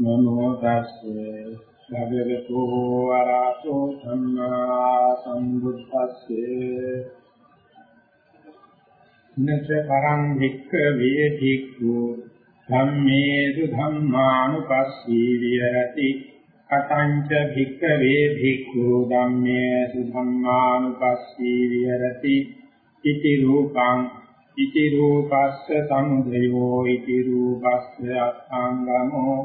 නමෝ තස්සේ භගවතු ආරහතෝ සම්මා සම්බුද්දස්සේ නච පරං භික්ඛ වේ භික්ඛු ධම්මේසු ධම්මානුපස්සී විහෙරති කතංච භික්ඛ වේ භික්ඛු ධම්මේසු ධම්මානුපස්සී විහෙරති ඉති රූපං ඉති රූපස්ස සමුදයෝ ඉති රූපස්ස අස්ංගමෝ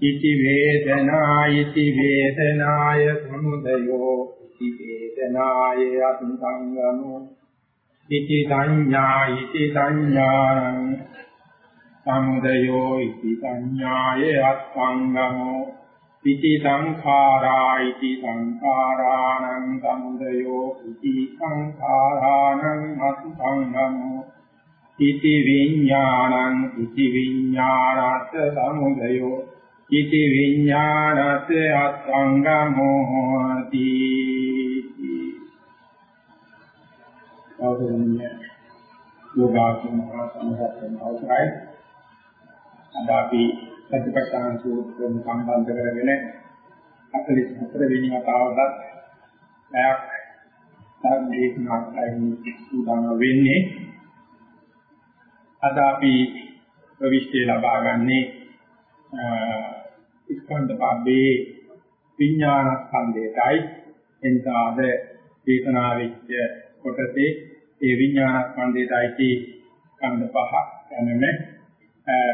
ඉති වේදනා ඉති වේදනාය සමුදයෝ ඉති වේදනාය අස්ංගමෝ ඉති සංඥා ඉති සංඥාං සමුදයෝ ඉති සංඥාය අස්ංගමෝ ඉති සංඛාරා ඉති සංඛාරාණං සමුදයෝ ඉති සංඛාරාණං අස්ංගමෝ ඉති විඥානං ඉති විඥානත් සමුදයෝ ඉති විඥානත් අත්ංගමෝති අවසරණීය යෝගාසන මහා සම්පූර්ණ අවසරයි. අද අපි සතිපට්ඨාන සූත්‍රයෙන් සම්බන්ධ කරගෙන 44 වෙනි වතාවටත් පැයක් ධර්ම දේශනා කරන්න සූදානම් වෙන්නේ. අද අපි ප්‍රවිෂ්ඨය ලබා ගන්නේ ස්කන්ධ පබ්බේ විඥාන ස්කන්ධයටයි එනිසාද චේතනා වෙච්ච කොටසේ ඒ විඥාන ස්කන්ධයටයි ස්කන්ධ පහ යනම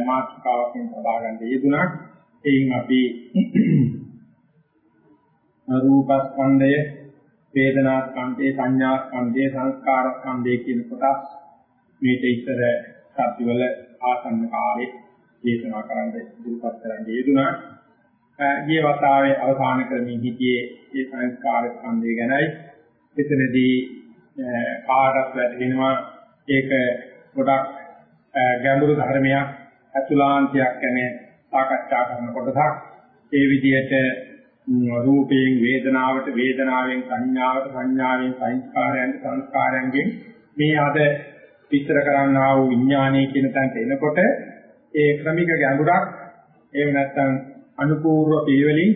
මාතෘකාවකින් සබා ගන්න යෙදුණා එයින් අපි රූප ස්කන්ධය වේදනා ස්කන්ධය සංඥා ස්කන්ධය සංස්කාර ස්කන්ධය කියන කොටස් මේක ඉතර සත්‍යවල ආසන්න කාලේ දේශනා කරන්න ඉදිරිපත් කරන්න යෙදුනා. ගිය වතාවේ අවසාන කරමින් හිටියේ ඒ සංස්කාර ස්කන්ධය ගැනයි. එතනදී කාටත් වැටහෙනවා ඒක ගොඩක් ගැඹුරු ධර්මයක් අතුලාන්තයක් ගැන සාකච්ඡා කරන කොටසක්. ඒ විදිහට රූපයෙන් වේදනාවට වේදනාවෙන් සංඥාවට සංඥාවෙන් සංස්කාරයන් සංස්කාරයන්ගෙන් මේ අද විස්තර කරන්නා වූ විඥානයේ කියන තැනට එනකොට ඒ ක්‍රමික ගැඹුරක් එහෙම නැත්නම් අනුපූර්ව පිළිවෙලින්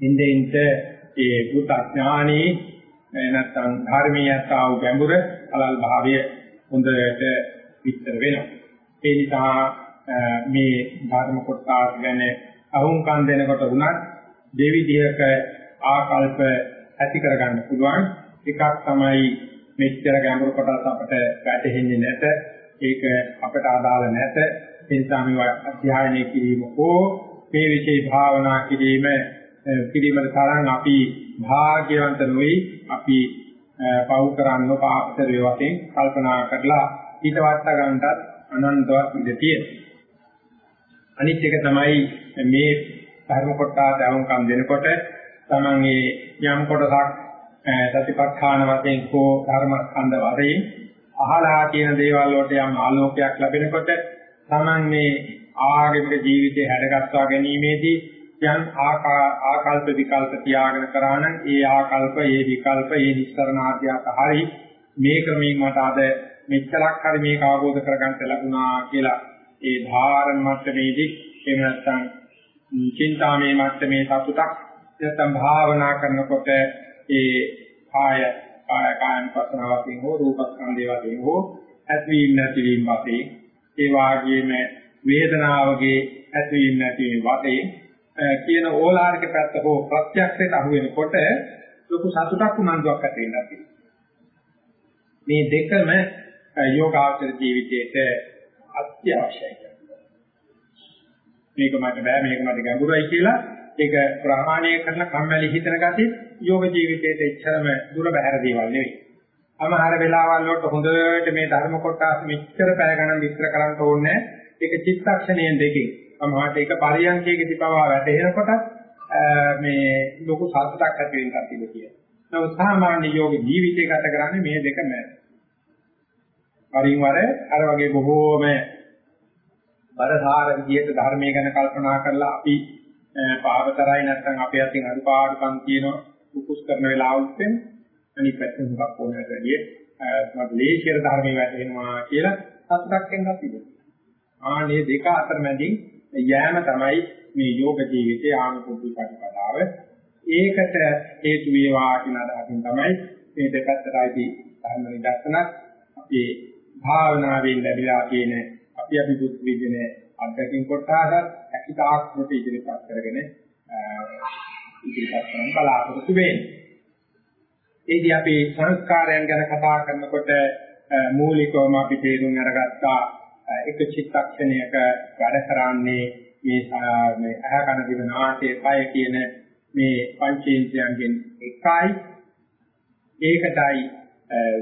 ඉnde ඉnte ඒ බුද්ධ ඥානී නැත්නම් ධර්මීයතා වූ ගැඹුර අලල් භාවය හොඳට විස්තර වෙනවා. ඒ නිසා මේ ධර්ම කොටස් ගැන අහුම්කම් දෙනකොට උනත් දෙවිදිහක ආකල්ප ඇති කරගන්න පුළුවන්. එකක් තමයි මෙච්චර ගැඹුරු කොටස් අපට වැටහෙන්නේ නැත. ඒක අපට අදාළ නැත. ඒ නිසා මේවා අධ්‍යයනය කිරීම හෝ මේ විශේෂ භාවනා කිරීම කිරීමට තරම් අපි භාග්‍යවන්ත නොයි අපි පව් කරන්න පාපතර වශයෙන් කල්පනා කරලා ඊට වට ගන්නටත් අනන්තවත් ඉඳ තියෙනවා. අනිත් එක තමයි මේ ධර්ම කොටස දවුම්කම් දෙනකොට තමන්ගේ යම් කොටසක් සතිපට්ඨාන වශයෙන් කෝ ධර්මස්කන්ධ වශයෙන් අහලා තියෙන දේවල් වලට යම් ආලෝකයක් ලැබෙනකොට Taman මේ ආගමික ජීවිතය හැඩගස්වා ගැනීමේදී යම් ආකල්ප විකල්ප තියාගෙන කරා නම් ඒ ආකල්ප, ඒ විකල්ප, ඒ නිස්සරණ ආද්‍යක හරි මේ ක්‍රමයෙන් මට අද මෙච්චරක් හරි මේක අවබෝධ කරගන්න ලැබුණා කියලා ඒ ධාරණ මට්ටමේදී එහෙම නැත්නම් චින්තාමේ මට්ටමේ සතුටක් නැත්නම් භාවනා කරනකොට ඒ කාය කාය කායන පස්සනාවකින් හෝ රූපස්කන්ධය වශයෙන් හෝ ඇතිවීම නැතිවීම වශයෙන් ඒ වාගේම වේදනාවගේ ඇතිවීම නැතිවීම වශයෙන් කියන ඕලාරික පැත්ත හෝ ප්‍රත්‍යක්ෂයට අහු වෙනකොට ලොකු සතුටක් උනන්දුවක් ඇති වෙනවා. මේ දෙකම යෝගාචර ජීවිතයේට අත්‍යවශ්‍යයි. මේක මට බෑ මේක මට ගැඹුරයි කියලා. ඒක ප්‍රාමාණික කරන කම්මැලි හිතන ගතිය යෝග ජීවිතයේ එච්චරම දුර බැහැර දේවල් නෙවෙයි. අමහර වෙලාවල් වලට හොඳට මේ ධර්ම කොටස් මෙච්චර පැය ගණන් විස්තර කරන්න ඕනේ ඒක චිත්තක්ෂණයෙන් දෙකකින්. අමහරට ඒක පරියන්කයකදී පවා වැටෙනකොට මේ ලොකු සතුටක් ඇති වෙනවා කියලා. නමුත් සාමාන්‍ය යෝග ජීවිතය ගත කරන්නේ මේ දෙක නෑ. වරින් වර අර වගේ බොහෝම බරසාර විදියට ධර්මයේ ගැන කල්පනා කරලා අපි පාවතරයි නැත්නම් අපේ අතින් අනුපාඩුකම් කියනවා කුකුස් කරන වෙලාවට අනිත් පැත්තෙන් මොකක් ඕනකට වැඩිය මම ලේසියට ධර්මයේ වැටෙනවා කියලා සතුටක් වෙනවා තිබෙනවා. ආනේ දෙක අතර මැදින් යෑම තමයි මේ යෝග ජීවිතයේ ආනුකූල ප්‍රතිපදාව ඒකට හේතු වේවා කියන අදහසින් තමයි මේ දෙපැත්තටයි ධර්ම නිදර්ශන අපේ භාවනාවෙන් ලැබිලා තියෙන අපි අපි දුක් විඳින අත්දැකීම් කොටසත් ඇකිතාක් කොට ඉදිරිපත් කරගෙන ඉදිරිපත් කරන බලාපොරොත්තු වෙන්නේ. ඒදී අපි සංස්කාරයන් ගැන කතා කරනකොට මූලිකවම අපි තේරුම් අරගත්තා එක චිත්තක්ෂණයක වැඩ කරන්නේ මේ මේ ඇහ කන දිව නාසය කය කියන මේ පංචේන්ද්‍රයන්ගෙන් එකයි. ඒකටයි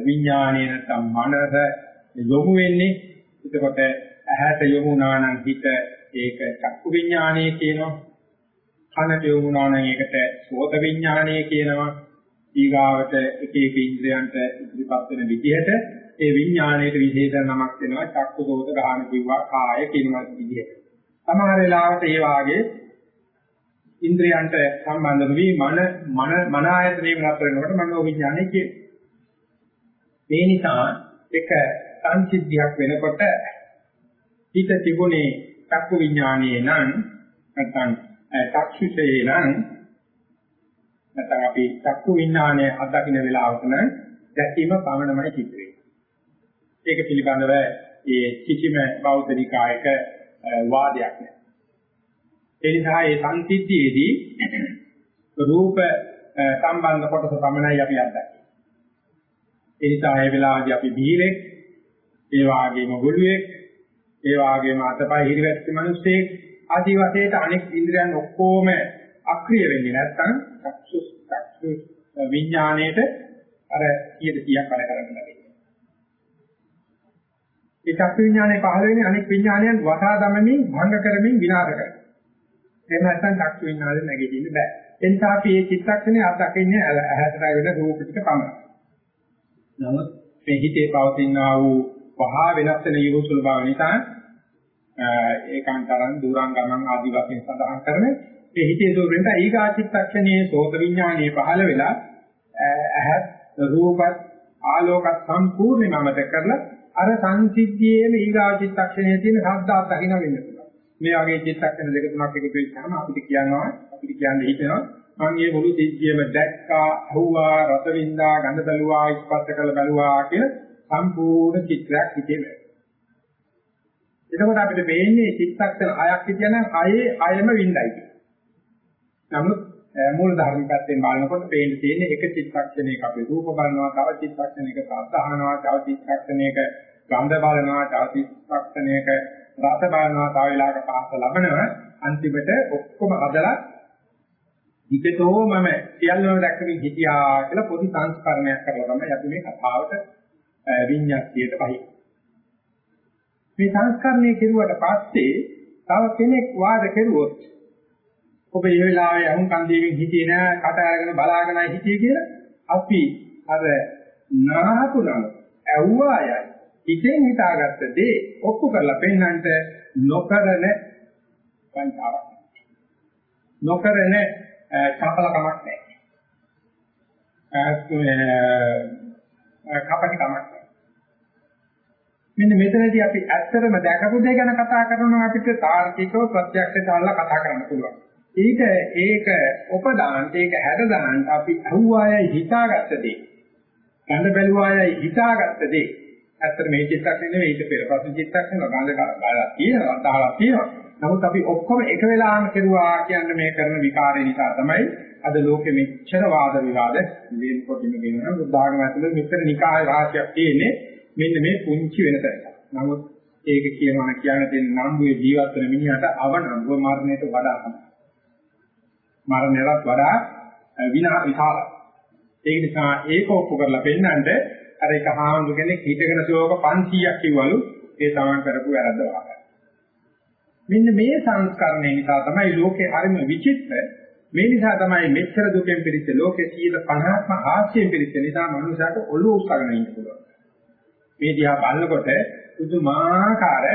විඥානය නැත්නම් මනස යොමු වෙන්නේ. එතකොට ඇහැට යොමු වුණා නම් හිත ඒක චක්කු විඥානය කියනවා. කනට යොමු වුණා නම් ඒකට සෝත විඥානය කියනවා. ඊගාවට එක එක ඉන්ද්‍රයන්ට ඉදිරිපත් වෙන විදිහට ඒ විඥාණයට විශේෂ නමක් දෙනවා. චක්කු සෝත ගාන කිව්වා කාය කියනවා විදිහට. සමහර වෙලාවට ඒ වාගේ ඉන්ද්‍රයන්ට සම්බන්ධ වෙවි මන මන මන ආයතනයේ වෙනස් වෙනකොට මනෝ විඥානය කියනවා මේ නිසා එක සංසිද්ධියක් වෙනකොට හිත තිබුණේ චක්කු විඥානයේ නම් නැත්නම් චක්ෂුසේ නම් නැත්නම් අපි චක්කු විඥානයේ අත්දකින්න වෙලාවක නම් දැකීම පමණමයි සිද්ධ වෙන්නේ. ඒක පිළිබඳව ඒ කිසිම බෞද්ධ නිකායක වාදයක් නැහැ. ඒ නිසා මේ සංසිද්ධියේදී රූප සම්බන්ධ කොටස පමණයි අපි අත්දකින්නේ. ඒ නිසා ඒ වෙලාවේදී අපි බීරෙක්, ඒ වාගේම ගොළුෙක්, ඒ වාගේම අතපය හිරිවැත්ති මිනිස්සෙක් ආදී වශයෙන් අනෙක් ඉන්ද්‍රයන් ඔක්කොම අක්‍රිය වෙන්නේ නැත්නම් චක්සු චක්සු විඥාණයට අර 100ක් වැඩ කරන්න ලැබෙනවා. ඒ චක්සු විඥානයේ පහළ වෙන්නේ අනෙක් විඥානයන් වසා දමමින් භංග කරමින් විනාශ කරනවා. එහෙම නැත්නම් චක්සු විඥානය නැගෙන්න බෑ. එනිසා අපි මේ චිත්තක්ෂණය අත්දකින්නේ ඇහැට වෙන රූප ටික පමණයි. නමුත් මේ හිතේ පවතිනා වූ පහ වෙනස් වෙන යොසුල බව නිසා ඒකාන්තරන් දුරං ගමන් ආදි වශයෙන් සඳහන් කරන මේ හිතේ දුරෙන්ට ඊගාචිත්තක්ෂණයේ සෝත විඥානයේ පහළ වෙලා ඇහත් රූපත් ආලෝකත් සම්පූර්ණයෙන්ම මත කරලා අර සංසිද්ධියේම ඊගාචිත්තක්ෂණයේ තියෙන ශබ්දාත් දකින්න වෙන්න පුළුවන්. මේ වගේ චිත්තක්ෂණ දෙක තුනක් එකතු වෙච්චාම අපිට කියනවා අපිට කියන්න හිතෙනවා මම මේ මුළු සිද්ධියම දැක්කා, අහුවා, රස වින්දා, ගඳ බැලුවා, ස්පර්ශ කළ බැලුවා කියන සම්පූර්ණ චිත්‍රයක් හිතේ වෙනවා. එතකොට අපිට වෙන්නේ චිත්තක්ෂණ හයක් කියනනම් අයේ අයම විඳයි. නමුත් මූල ධර්ම පැත්තෙන් බලනකොට පේන්න තියෙන්නේ එක චිත්තක්ෂණයක අපි රූප බලනවා, තව චිත්තක්ෂණයක ශබ්ද අහනවා, තව චිත්තක්ෂණයක ගන්ධ බලනවා, තව චිත්තක්ෂණයක රස බලනවා, තව වෙලාවක පාස ලබනවා. අන්තිමට ඔක්කොම හදලා විකතෝ මම සියල්ලම දැක්කමින් හිටියා කියලා පොඩි සංස්කරණයක් කරලා තමයි අපි මේ කතාවට විඤ්ඤාතියට පහයි. මේ සංස්කරණය කෙරුවට පස්සේ තව කෙනෙක් වාද කෙරුවොත් ඔබ මේ වෙලාවේ අහුන් කන්දේකින් හිටියේ නෑ කට අරගෙන බලාගෙනයි හිටියේ කියලා අපි අර නාහතුනම ඇව්වායයි ඉතින් හිතාගත්ත දේ ඔප්පු කරලා පෙන්නන්නට නොකරන පංචාවක් නොකරන චපලකමක් නැහැ. කපටි කමක් නැහැ. මෙන්න මෙතනදී අපි ඇත්තටම දැකපු දේ ගැන කතා කරනවා අපිට තාර්කිකව ප්‍රත්‍යක්ෂ දාලා කතා කරන්න පුළුවන්. ඊට ඒක උපදාන්ත ඒක හැද දාන්න අපි අහුවායයි හිතාගත්ත දේ. ගඳ බැලුවායයි හිතාගත්ත දේ. ඇත්තට මේ චිත්තක්ෂණ නෙවෙයි ඊට පෙර පසු චිත්තක්ෂණ ගඳ කාලා තියෙනවා, තාලා තියෙනවා. නමුත් අපි ඔක්කොම එක වෙලාවම කෙරුවා කියන්නේ මේ කරන විකාරය නිසා තමයි අද ලෝකෙ මෙච්චර වාද විවාද ඉලෙන් කොටිම කියනවා බුද්ධාගම ඇතුළේ මෙච්චර නිකාය රාශියක් තියෙන්නේ මෙන්න මේ පුංචි වෙනස. නමුත් ඒක කියනවා කියන දෙන්න නම්බුවේ ජීවත් වෙන මිනිහට අවනම්බුව මරණයට වඩා තමයි. මරණයටත් වඩා විනා විකාරයි. ඒ නිසා ඒක ඔප්පු කරලා පෙන්නන්න අර එක හාමුදුර කෙනෙක් හිතගෙන ශෝක 500ක් කිව්වලු ඒ තමන් කරපු වැරද්ද වහගන්න. මෙන්න මේ සංස්කරණය නිසා තමයි ලෝකේ හරිම විචිත්‍ර මේ නිසා තමයි මෙච්චර දුකෙන් පිරිච්ච ලෝකේ 150ක්ම හාස්‍යයෙන් පිරිච්ච නිසා මනුස්සයාට ඔළුව උස්සගෙන ඉන්න පුළුවන් මේ දිහා බලනකොට පුදුමාකාර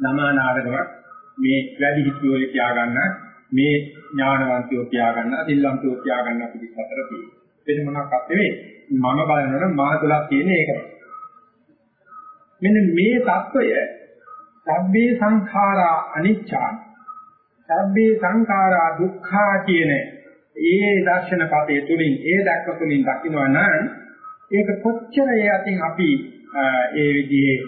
ළමානාගමක් මේ වැඩි හිතියෝ කියා ගන්න මේ ඥානවන්තයෝ තියාගන්නා, දිල්ලන්තයෝ තියාගන්නා පිළිස් අතර තියෙනවා. වෙන මොනක්වත් නෙවෙයි. මම බලනකොට මා තුල තියෙන ඒකයි. මෙන්න මේ தত্ত্বය සබ්බේ සංඛාරා අනිච්චා සබ්බේ සංඛාරා දුක්ඛා කියන ඒ දර්ශන පදයේ තුලින් ඒ දක්ව තුලින් දකින්නවා නම් ඒක කොච්චර ඒ අතින් අපි ඒ විදිහේ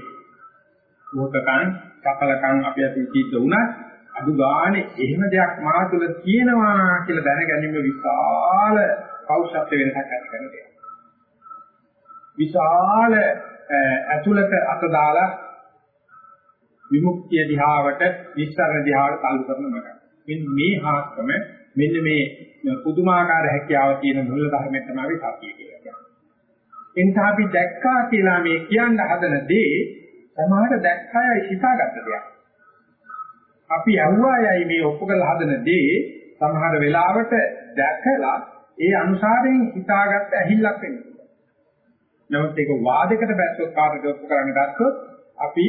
මොහතකන් සකලකන් අපි අතින් සිද්ධ වුණත් අඩු ගානේ එහෙම දෙයක් මා තුළ තියෙනවා කියලා දැනගැනීම විශාල පෞෂත්ව වෙනසක් ඇති කරන දෙයක්. විශාල ඇතුළත අත දාලා විමුක්තිය දිහාවට නිස්සාරණ දිහාවට تعلق කරන මඟ. මෙන්න මේ හාස්කම මෙන්න මේ පුදුමාකාර හැකියාව තියෙන මුල් ධර්මය තමයි සතිය කියලා කියන්නේ. එනිසා අපි දැක්කා කියලා මේ කියන්න හදන දේ සමහර දැක්කය හිතාගත්ත දෙයක්. අපි යවුවායයි මේ ඔප්පු කරලා හදන දේ සමහර වෙලාවට දැකලා ඒ අනුසාරයෙන් හිතාගත්ත ඇහිල්ලක් වෙනවා. නමුත් ඒක වාදයකට බැස්සොත් කාටද ඔප්පු කරන්න ගත්තොත් අපි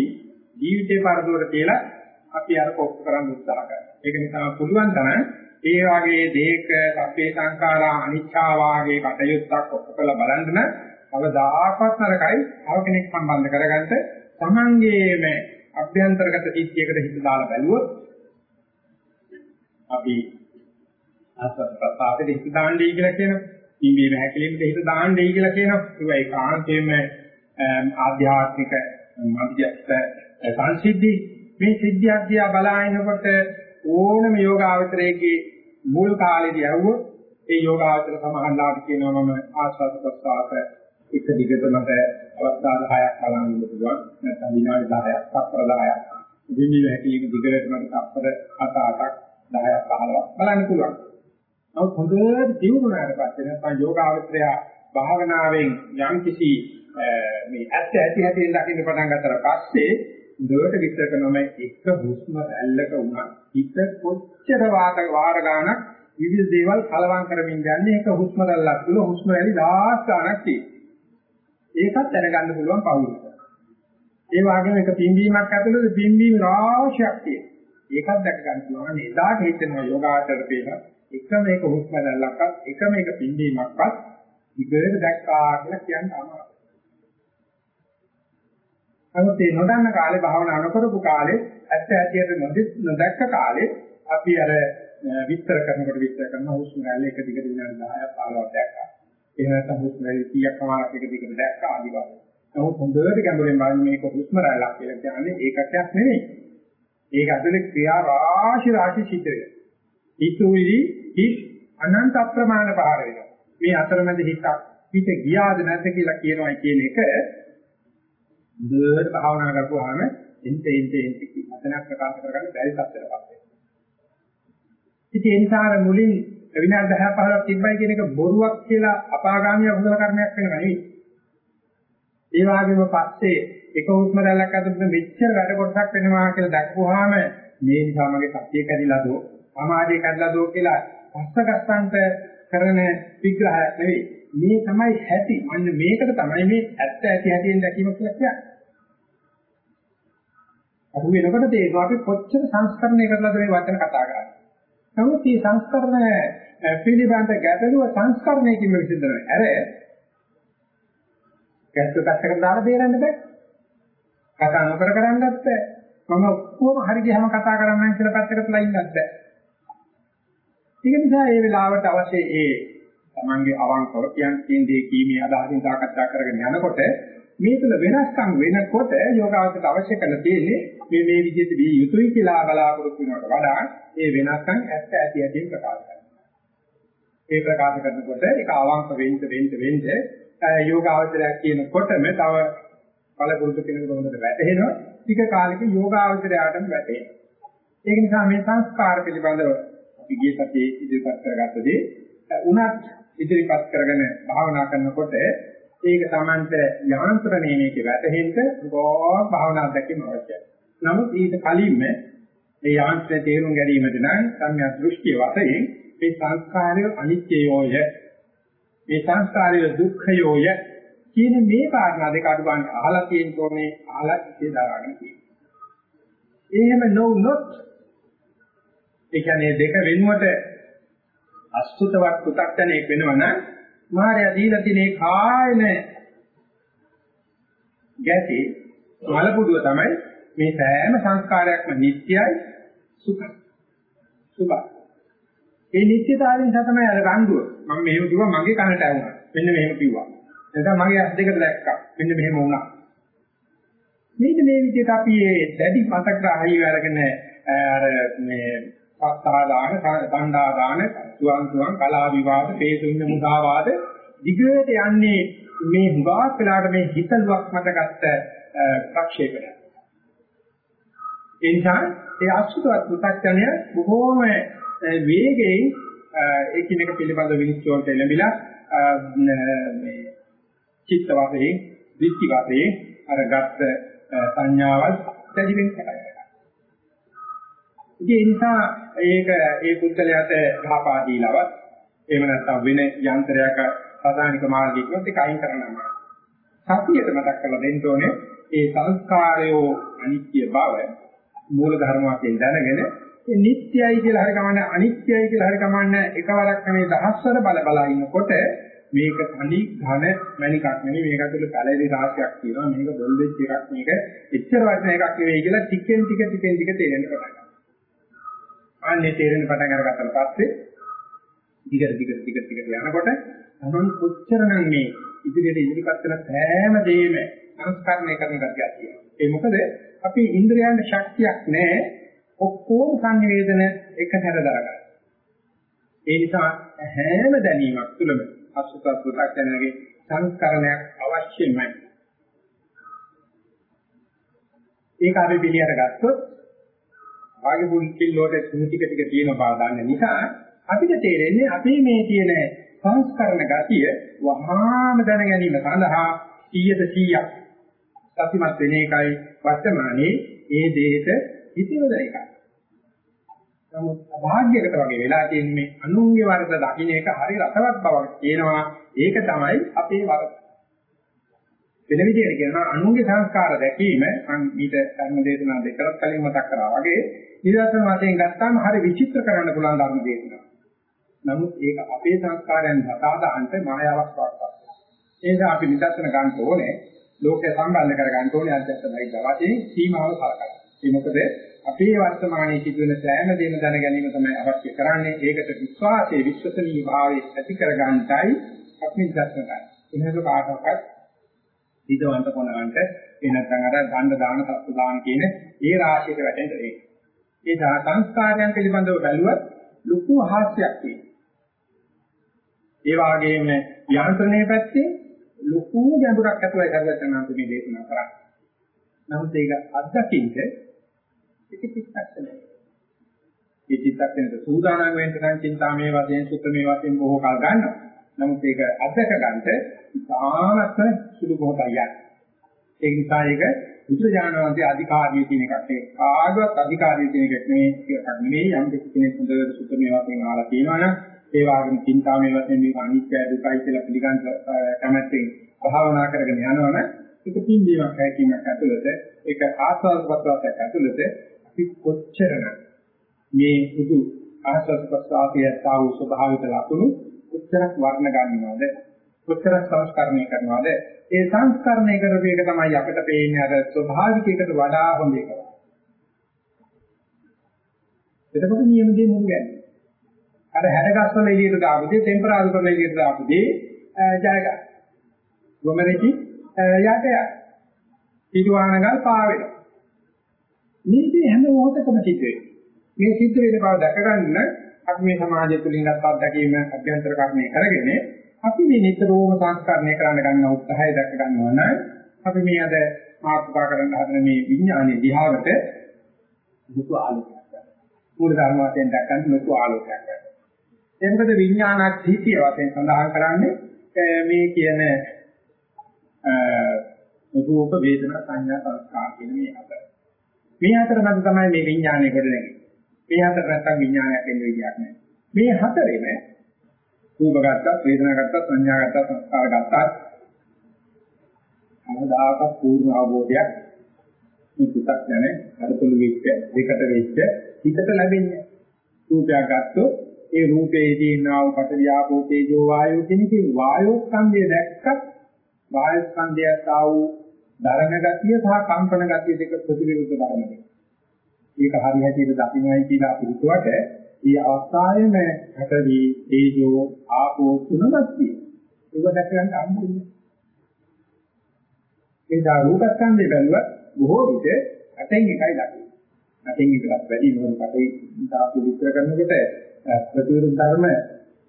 ජීවිතේ පරදුවට කියලා අපි අර ඔප්පු කරන්න උත්සාහ කරනවා. ඒක නිසා පුළුවන් තරම් ඒ වගේ දේක අපේ සංඛාරා අනිච්චා වාගේ කටයුත්තක් ඔප්පු කරලා බලන්න නම් කවදාකවත් නරකයි තව කෙනෙක් සම්බන්ධ කරගන්න තමන්ගේම අභ්‍යන්තරගත සිද්ධියකට හිත දාලා බැලුවොත් අපි ආස්වාද ප්‍රසආපෙට හිත දාන්නයි කියලා කියනවා. ඉන්දිය හැකලෙන්න හිත දාන්නයි කියලා කියනවා. ඒ ඒකාන්තයෙන්ම ආධ්‍යාත්මික මධ්‍යස්ථ සංසිද්ධි මේ සිද්ධියක් දිහා බලාගෙනකොට ඕනම යෝගාවචරයේගේ මුල් කාලේදී ඇහුවොත් ඒ යෝගාවචර සමහරලාට කියනවා මම ආස්වාද ප්‍රසආප එක දිගට මට අවස්ථා 10ක් බලන්න ඉන්න පුළුවන් නැත්නම් විනාඩි 10ක් තත්පර 10ක් විනිවිද හැකීම දිගට මට තත්පර 7-8ක් 10ක් 15ක් බලන්න පුළුවන්. නමුත් හොඳට දියුණුවාට පස්සේ නැත්නම් යෝගාවචරය භාවනාවෙන් යම් කිසි මේ ඇත්ත ඇති හැටි දකින්න පටන් ගන්නතර පස්සේ දෙවට විස්තර කරනම එක හුස්ම ඇල්ලක වුණා හිත කොච්චර වාත වාර ගානක් විවිධ දේවල් කලවම් කරමින් යන්නේ එක හුස්ම රැල්ලක් තුල හුස්ම රැලි 10 ගානක් තියෙනවා. ඒකත් දැනගන්න පුළුවන් පවුලට. ඒ වගේම එක පිම්බීමක් ඇතුළත පිම්බීම රාශියක් තියෙනවා. ඒකත් දැක ගන්න පුළුවන්. එදාට හිතෙනවා යෝගාචර පේන එකම එක හුස්ම රැල්ලක්වත් එකම එක පිම්බීමක්වත් ඉබේට දැක්කා කියලා කියන්න අමාරුයි. නමුත් මේ නොදන්න කාලේ භාවනා නොකරපු කාලේ ඇත්ත ඇතියට නොදැක්ක කාලේ අපි අර විස්තර කරනකොට විස්තර කරන හුස්ම රැල්ල එක දිගට විනාඩි 10ක් 15ක් දැක්කා. එහෙම නැත්නම් හුස්ම රැලි 100ක් කමාරක් එක දිගට දැක්කා ආදි වශයෙන්. නමුත් හොඳට ගැඹුරින් බලන්න මේක හුස්ම රැල්ලක් කියලා කියන්නේ ඒකකයක් නෙවෙයි. ඒක ඇතුලේ ක්‍රියා රාශි රාශි සිද්ධ වෙනවා. හිතුවිලි හිස් අනන්ත අප්‍රමාණ පහර වෙනවා. මේ අතරමැද හිතක් පිට ගියාද නැද්ද කියලා කියනවා කියන එක දුරට භාවනා කරපුවාම එnte ente ente කියන ප්‍රකාශ කරගන්න බැරි තත්ත්වයකට පත් වෙනවා. ඉතින් ඒ නිසා මුලින් විනාඩි 10 15ක් තිබ්බයි කියන එක බොරුවක් කියලා අපාගාමී අකුසල කර්මයක් වෙනවා නෙවෙයි. ඒ වගේම පස්සේ එක හුස්ම රැල්ලක් අතරට මෙච්චර වැඩ කොටසක් වෙනවා කියලා දැක්වුවාම මේ නිසා මගේ සත්‍ය කැඩිලා දෝ සමාධිය කැඩලා දෝ කියලා පස්සගස්සන්ට කරන විග්‍රහයක් නෙවෙයි. මේ තමයි ඇති. අන්න මේකට තමයි මේ ඇත්ත ඇති හැටියෙන් දැකීම කියලා කියන්නේ. අහු වෙනකොට තේරෙනවා අපි කොච්චර සංස්කරණය කරලාද මේ වචන කතා කරන්නේ. නමුත් මේ සංස්කරණ පිළිබඳ ගැටලුව සංස්කරණයකින් විසඳනවා. අර ගැටලුව පැත්තකට දාලා බේරන්න බෑ. කතා නොකර කරන්නත් බෑ. මම ඔක්කොම හරි ගියම කතා කරන්නම් කියලා පැත්තකට ලයින්නත් බෑ. ඒක නිසා මේ වෙලාවට අවශ්‍ය ඒ තමන්ගේ අවංකව කියන දේ කීමේ අදහසින් සාකච්ඡා කරගෙන යනකොට මේ තුල වෙනස්කම් වෙනකොට යෝගාවචරයට අවශ්‍ය කරලා තියෙන්නේ මේ මේ විදිහට විය යුතුයි කියලා බලාපොරොත්තු වෙනවට වඩා ඒ වෙනස්කම් ඇත්ත ඇති ඇති ප්‍රකාශ කරනවා. ඒ ප්‍රකාශ කරනකොට ඒක අවංක වෙන්න වෙන්න වෙන්න යෝගාවචරයක් කියනකොටම තව පළපුරුදු කෙනෙකුට හොඳට වැටහෙනවා. ටික කාලෙක යෝගාවචරයටම වැටෙනවා. ඒක නිසා මේ සංස්කාර පිළිබඳව අපි ගිය සතියේ ඉදිරිපත් කරගත්ත දේ උනත් ඉදිරිපත් කරගෙන භාවනා කරනකොට ඒක Tamanට යාන්ත්‍රණයේ මේක වැටහෙන්න ගෝවා භාවනා දැකීම අවශ්‍යයි. නමුත් ඊට කලින්ම මේ යාන්ත්‍රය තේරුම් ගැනීමට නම් සම්‍යක් දෘෂ්ටිය වශයෙන් මේ සංස්කාරය අනිත්‍යයෝය මේ සංස්කාරය දුක්ඛයෝය කියන මේ කාරණා දෙක අඩුවන් අහලා තියෙන තෝරන්නේ අහලා ඉතේ දාගෙන තියෙනවා. එහෙම නොවුනොත් ඒ කියන්නේ දෙක වෙනුවට අසුතවත් පු탁ජනෙක් වෙනවනම් මාර්යා දීලා තියෙන කායන ගැටි මලපුඩුව තමයි මේ සෑම සංස්කාරයක්ම නිට්ටයයි සුඛයි. සුභයි. ඒ නිත්‍යතාවය නිසා තමයි අර රණ්ඩුව. මම මෙහෙම කිව්වා මගේ කනට ඇහුණා. මෙන්න මෙහෙම කිව්වා. නැත්නම් මගේ ඇස් දෙකට දැක්කා. මෙන්න මෙහෙම වුණා. මේක මේ විදිහට අපි මේ දැඩි මතකග්‍රහීව අරගෙන අර මේ සත්තාදාන, දණ්ඩාදාන, සුවන් සුවන් කලා විවාද, පේසුඤ්ඤ මුදාවාද දිගට යන්නේ මේ හුඟක් වෙලාවට මේ හිතලුවක් මත ගත්ත ප්‍රක්ෂේපණය. ඒ නිසා ඒ අසුතවත් පු탁ඥය බොහෝම වේගයෙන් එකිනෙක පිළිබඳ විනිශ්චය වලට එළඹිලා මේ චිත්ත වශයෙන්, දෘෂ්ටි වශයෙන් අර ගත්ත සංඥාවල් පැහැදිලිව කරගන්නවා. ඉතින් ඒ නිසා ඒක ඒ පුද්ගලයාට ගහපා දීලවත් එහෙම නැත්නම් වෙන යන්ත්‍රයක සාධානික මාර්ගයකින් ඒක අයින් කරනවා. සතියට මතක් කරලා දෙන්න ඕනේ ඒ සංස්කාරයෝ අනිත්‍ය බව මූල ධර්ම වශයෙන් දැනගෙන ඒ නිට්ටයයි කියලා හරි කමන්නේ අනිත්‍යයි කියලා හරි කමන්නේ එකවරක් නෙමෙයි දහස්වර බල බල ඉන්නකොට මේක තනි ඝන මණිකක් නෙමෙයි මේක ඇතුළේ පැලෙලි රාශියක් තියෙනවා මේක බොල් වෙච්ච එකක් මේක එච්චර වටින එකක් නෙවෙයි කියලා ටිකෙන් ටික ටිකෙන් ටික තේරෙන්න පටන් ගන්නවා. අනේ තේරෙන්න පටන් අරගත්තට පස්සේ දිගට දිගට දිගට දිගට යනකොට තමන් කොච්චරනම් මේ ඉදිරියට ඉදිරිපත් කරන සෑම දෙයක්ම සංස්කරණය කරන ගතියක් තියෙනවා. ඒ මොකද අපි ඉන්ද්‍රයන්ට ශක්තියක් නැහැ ඔක්කොම සංවේදන එකතැන දරගන්න. ඒ නිසා හැම දැනීමක් තුළම අසුත පු탁ජනගේ සංස්කරණයක් අවශ්‍යමයි. ඒක අපි පිළිඅර ගත්තොත් වාගේ බුල් කිල්ලෝට තුන ටික ටික තියෙන බව දන්න නිසා අපිට තේරෙන්නේ අපි මේ තියෙන සංස්කරණ ගතිය වහාම දැන ගැනීම සඳහා 100ට 100ක් සතිමත් වෙන එකයි වර්තමානයේ ඒ දෙයට හිතවල එකයි. නමුත් අභාග්‍යයකට වගේ වෙලා තියෙන්නේ අනුන්ගේ වරද දකින්න එක හරි රසවත් බවක් තියෙනවා. ඒක තමයි අපේ වරද. වෙන විදිහට කියනවා අනුන්ගේ සංස්කාර දැකීම මම ඊට ධර්ම දේශනා දෙකක් කලින් මතක් කරා වගේ නිරතන වශයෙන් ගත්තාම හරි විචිත්‍ර කරන්න පුළුවන් ධර්ම දේශනා. නමුත් ඒක අපේ සංස්කාරයන් හදාගන්නට මායාවක් වත්පත්. ඒ නිසා අපි නිදර්ශන ගන්න ඕනේ ලෝකේ සම්බන්ධ කර ගන්න ඕනේ අධ්‍යාත්මයි වශයෙන් සීමාව කරකයි. ඒ මොකද අපේ වර්තමානයේ සිදුවෙන සෑම දෙයක්ම දැන ගැනීම තමයි අවශ්‍ය කරන්නේ. ඒකට විශ්වාසයේ විශ්වසනීය භාවය ඇති කර ගන්නටයි අපි නිදර්ශන ගන්න. එහෙනම් කාටවත් හිතවන්ත කොනවන්ට ඒ නැත්නම් අර ගණ්ඩ දාන සත්තු දාන කියන ඒ රාශියට වැටෙන්න ඒ. ඒ සංස්කාරයන් පිළිබඳව බැලුවත් ලොකු හාස්‍යයක් තියෙනවා. ඒ වගේම යන්ත්‍රණයේ පැත්තේ ලොකු ගැඹුරක් ඇතුළේ කරගන්න අපි මේ දේශනා කරන්නේ. නමුත් ඒක අත්දකින්න එක චිත්තක්ෂණය. මේ චිත්තක්ෂණයට සූදානම් වෙන්න නම් චින්තාමේ වශයෙන් සුත්තමේ වශයෙන් බොහෝ කල් ගන්නවා. නමුත් ඒක අත්දක ගන්නට ඉතාමත්ම සුළු මොහොතක්. ඒ නිසා ඒක බුදුජානනාන්සේ අධිකාරිය කියන එකක් ඒ කාගවත් අධිකාරිය කියන එකක් නෙමෙයි එකක් නෙමෙයි යම් කෙනෙක් හොඳට සුත්තමේ වශයෙන් අහලා තියෙනවා නම් ඒ වගේම චින්තාමේ වශයෙන් මේක අනිත්‍යයි දුකයි කියලා පිළිගන්න කැමැත්තෙන් භාවනා කරගෙන යනවනම් ඒක පින්දීමක් හැකීමක් ඇතුළත ඒක ආස්වාද ප්‍රසවාසයක් ඇතුළත අපි කොච්චරද මේ සුදු ආස්වාද ප්‍රසවාසයේ තාව ස්වභාවික ලක්ෂණ කොච්චරක් වර්ණ ගන්නවද කොච්චරක් සංස්කරණය කරනවද ඒ සංස්කරණය කරපු එක තමයි අපිට පේන්නේ අර ස්වභාවිකයකට වඩා හොඳ එක. එතකොට නියම දේ මොකද කියන්නේ? අර හැඩගස්වල එළියට දාපු දේ ටෙම්පරාදු කරන එළියට දාපු දේ ජය ගන්න. ගොමරේකි යට ය. පිටුවානගල් පා වෙනවා. මේකේ හැම මොහොතකම සිද්ධ වෙනවා. මේ සිද්ධ වෙන බව දැක ගන්න අපි මේ සමාජය තුළින් ගත් අත්දැකීම අභ්‍යන්තර කර්මය කරගෙන අපි මේ නිතරම සංස්කරණය කරන්න ගන්න උත්සාහය දැක ගන්නවා නම් අපි මේ අද මාතෘකා කරන්න හදන මේ විඥානයේ දිහාවට දුක ආලෝකයක් ගන්නවා. මූල ධර්ම වශයෙන් දැක්කම ලොකු ආලෝකයක් ගන්නවා. ඒ මොකද විඥානක්ඛීතිය වශයෙන් සඳහන් කරන්නේ මේ කියන රූප වේදනා සංඥා සංස්කාර කියන මේ හතර. මේ හතර මත තමයි මේ විඥානය ගොඩනැගෙන්නේ. මේ හතර නැත්තම් විඥානයක් වෙන්න විදියක් නැහැ. මේ හතරෙම රූප ගත්තත් වේදනා ගත්තත් සංඥා ගත්තත් සංස්කාර ගත්තත් අනදාක පූර්ණ අවබෝධයක් මේ පුතක් නැනේ අරතුළු වෙච්ච දෙකට වෙච්ච හිතට ලැබෙන්නේ. රූපයක් ගත්තොත් ඒ රූපේදී ඉන්නා වූ පට වියාපෝ තේජෝ වායෝ කියන කේ වායෝ ස්කන්ධය දැක්කත් වායු ස්කන්ධයට ආ වූ ධර්ම ගතිය සහ කම්පන ගතිය දෙක ප්‍රතිවිරුද්ධ ධර්ම දෙක. ඒක හරි හැටියට දකින්නයි කියලා අපි හිතුවට මේ අවස්ථාවේම හැටදී තේජෝ ආපෝ තුනක් තියෙනවා. ඒක දැක ගන්න හම්බුනේ. ඒ දා රූපස්කන්ධය බැලුවා බොහෝ විට අතෙන් එකයි දකින්නේ. අතෙන් එකකට වැඩි මොකද කටේ තාපු විස්තර කරනකොට ප්‍රතිවිරුද්ධ ධර්ම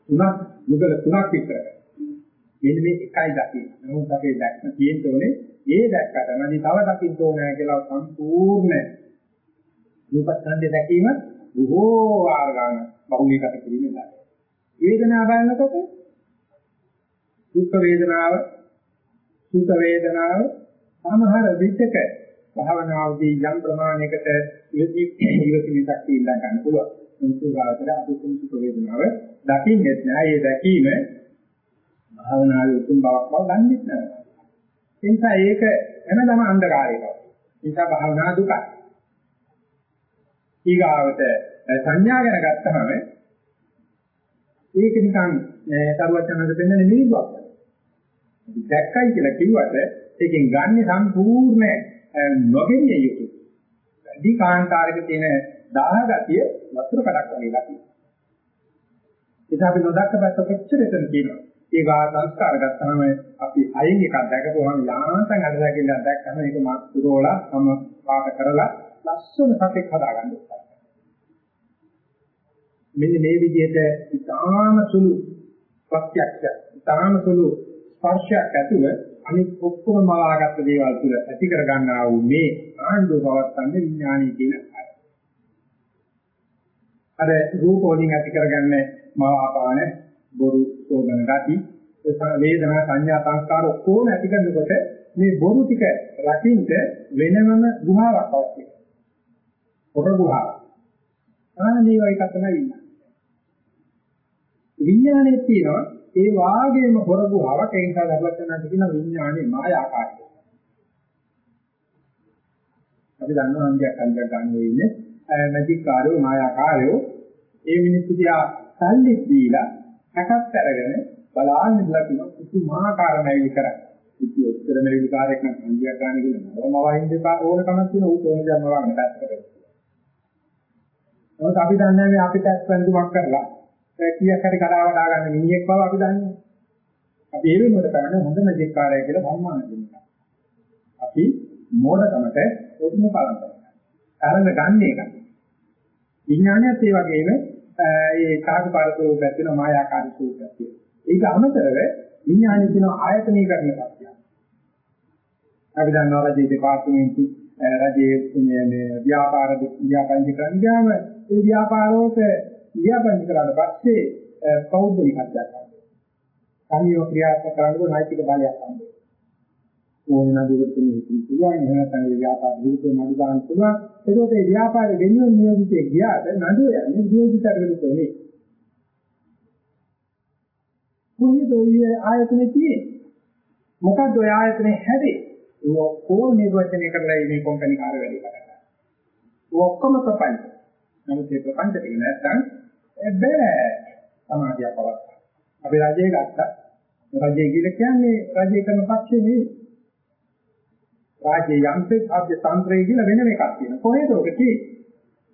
තුනක් යුගල තුනක් විස්තර කරනවා. මෙන්න මේ එකයි දකින්නේ. නමුත් අපේ දැක්ම තියෙන්න ඕනේ ඒ දැක්කට නැති තව දකින්න ඕනේ කියලා සම්පූර්ණ රූපස්කන්ධය දැකීම බොහෝ වාර ගන්න බහුලීගත කිරීමෙන් ලබනවා. වේදනාව බලනකොට දුක් වේදනාව, සුඛ වේදනාව සමහර විචක භාවනාවදී යම් ප්‍රමාණයකට ඉවසීමක් තියෙන්න ගන්න පුළුවන්. මුතුගාතර අදුක්කම සුඛ වේදනාව දකින්නේ නැහැ. ඒ දැකීම භාවනාවේ උතුම් බවක් බව දන්නේ නැහැ. ඒ නිසා ඒක හැමදාම අන්ධකාරයක. ඒ නිසා භාවනා දුකයි. ඊගාවට සංඥා ගැන ගත්තහම ඒක නිකන් සරුවචනන්ද දෙන්නේ නිවිවක්. දැක්කයි කියලා කිව්වට ඒකෙන් ගන්න සම්පූර්ණ නොගෙන්නේ යුතු. වැඩි කාන්තාරයක තියෙන දාහ ගතිය වතුර කඩක් වගේ ගතිය. ඒක අපි නොදක්ක පැත්ත කොච්චර එතන තියෙනවා. ඒ වා සංස්කාර ගත්තාම අපි අයින් එකක් දැකපුවම යාන්තම් අදලා කියලා දැක්කම ඒක මාත් පුරෝලා තම පාට කරලා ලස්සන සතෙක් හදාගන්න උත්සාහ මෙන්න මේ විදිහට ඉතාම සුළු ප්‍රත්‍යක්ෂ ඉතාම සුළු ස්පර්ශයක් ඇතුව අනිත් ඔක්කොම මවාගත්ත දේවල් තුළ ඇති කර ගන්නා වූ මේ ආණ්ඩුව පවත්තන්නේ විඥානීය කියන අය. අර රූප වලින් ඇති කරගන්න මවාපාන බොරු සෝබන ගති වේදනා සංඥා සංස්කාර ඔක්කොම ඇති කරනකොට මේ බොරු ටික රකින්න වෙනමම ගුහාවක් අවශ්‍යයි. පොර ගුහාවක්. ආනදී වයි කතන විඥාන. විඥානයේ තියෙනවා ඒ වාගේම හොර ගුහාවක් ඒ නිසා ලබච්චනන්ට කියන විඥානේ මායාකාරය. අපි දන්නවා අන්තියක් අන්තියක් ගන්න වෙන්නේ මැජික් කාර්යෝ මායාකාරයෝ ඒ මිනිස්සු දිහා සල්ලි දීලා හැකත් අරගෙන බලාගෙන ඉඳලා කියන පුදුමාකාර නැවිලි කරා. ඉති උත්තර නැවිලි කාර්යයක් නම් අන්තියක් ගන්න කියලා නම වහින්න දෙපා ඕන කමක් තියෙන ඌ තෝරන දැම්ම වගේ පැත්තකට. නමුත් අපි දන්නේ මේ අපිට ඇස්වැන්දුමක් කරලා කීයක් හරි කඩා වඩා ගන්න මිනිහෙක් බව අපි දන්නේ. අපි ඒ වෙනුවට කරන්නේ හොඳ මැජික් කාර්යය කියලා සම්මාන දෙන්න. අපි මෝඩකමට ඔතුම පාලන කරනවා. තරඟ ගන්න එක. විඥානයත් ඒ වගේම ඒ කාර්යපාල ස්වරූපයක් තියෙන මායාකාරී ස්වරූපයක් තියෙනවා. ඒක අමතරව විඥානයේ තියෙන ආයතනීකරණ සත්‍යය. අපි දන්නවා රජයේ දෙපාර්තමේන්තු රජයේ මේ ව්‍යාපාර ව්‍යාපන්ති කරන ගියාම ඒ ව්‍යාපාරෝට ව්‍යාපන්ති කරාට පස්සේ පෞද්ගලිකත්වයක් ගන්නවා. සංයෝග ක්‍රියාත්මක කරනකොට නෛතික බලයක් ගන්නවා. ඕන නදුවට මේ පුළුවන් එහෙම නැත්නම් ව්‍යාපාර විරුද්ධව නඩු ගන්න පුළුවන්. ඒකෝට ඒ ව්‍යාපාර වෙනුවෙන් නියෝජිතේ ගියාට නඩුව යන්නේ නියෝජිතට විරුද්ධව නෙවෙයි. කොහේද ඔය ආයතනේ තියෙන්නේ? මොකද්ද ඔය ආයතනේ හැදේ? ඒ ඔක්කොම නිර්වචනය කරලා මේ කම්පැනි කාර්ය වැඩි කරනවා. ඔක්කොම ප්‍රපංච. නමුත් මේ ප්‍රපංච ටික නැත්තම් බෑ සමාධිය පවත්. අපි රජයේ ගත්තා. රජය කියලා කියන්නේ රජය කරන පක්ෂේ නෙවෙයි. රාජ්‍ය යන්ත්‍රික අධ්‍ය තන්ත්‍රය කියලා වෙනම එකක් තියෙනවා. කොහෙද ඔක තියෙන්නේ?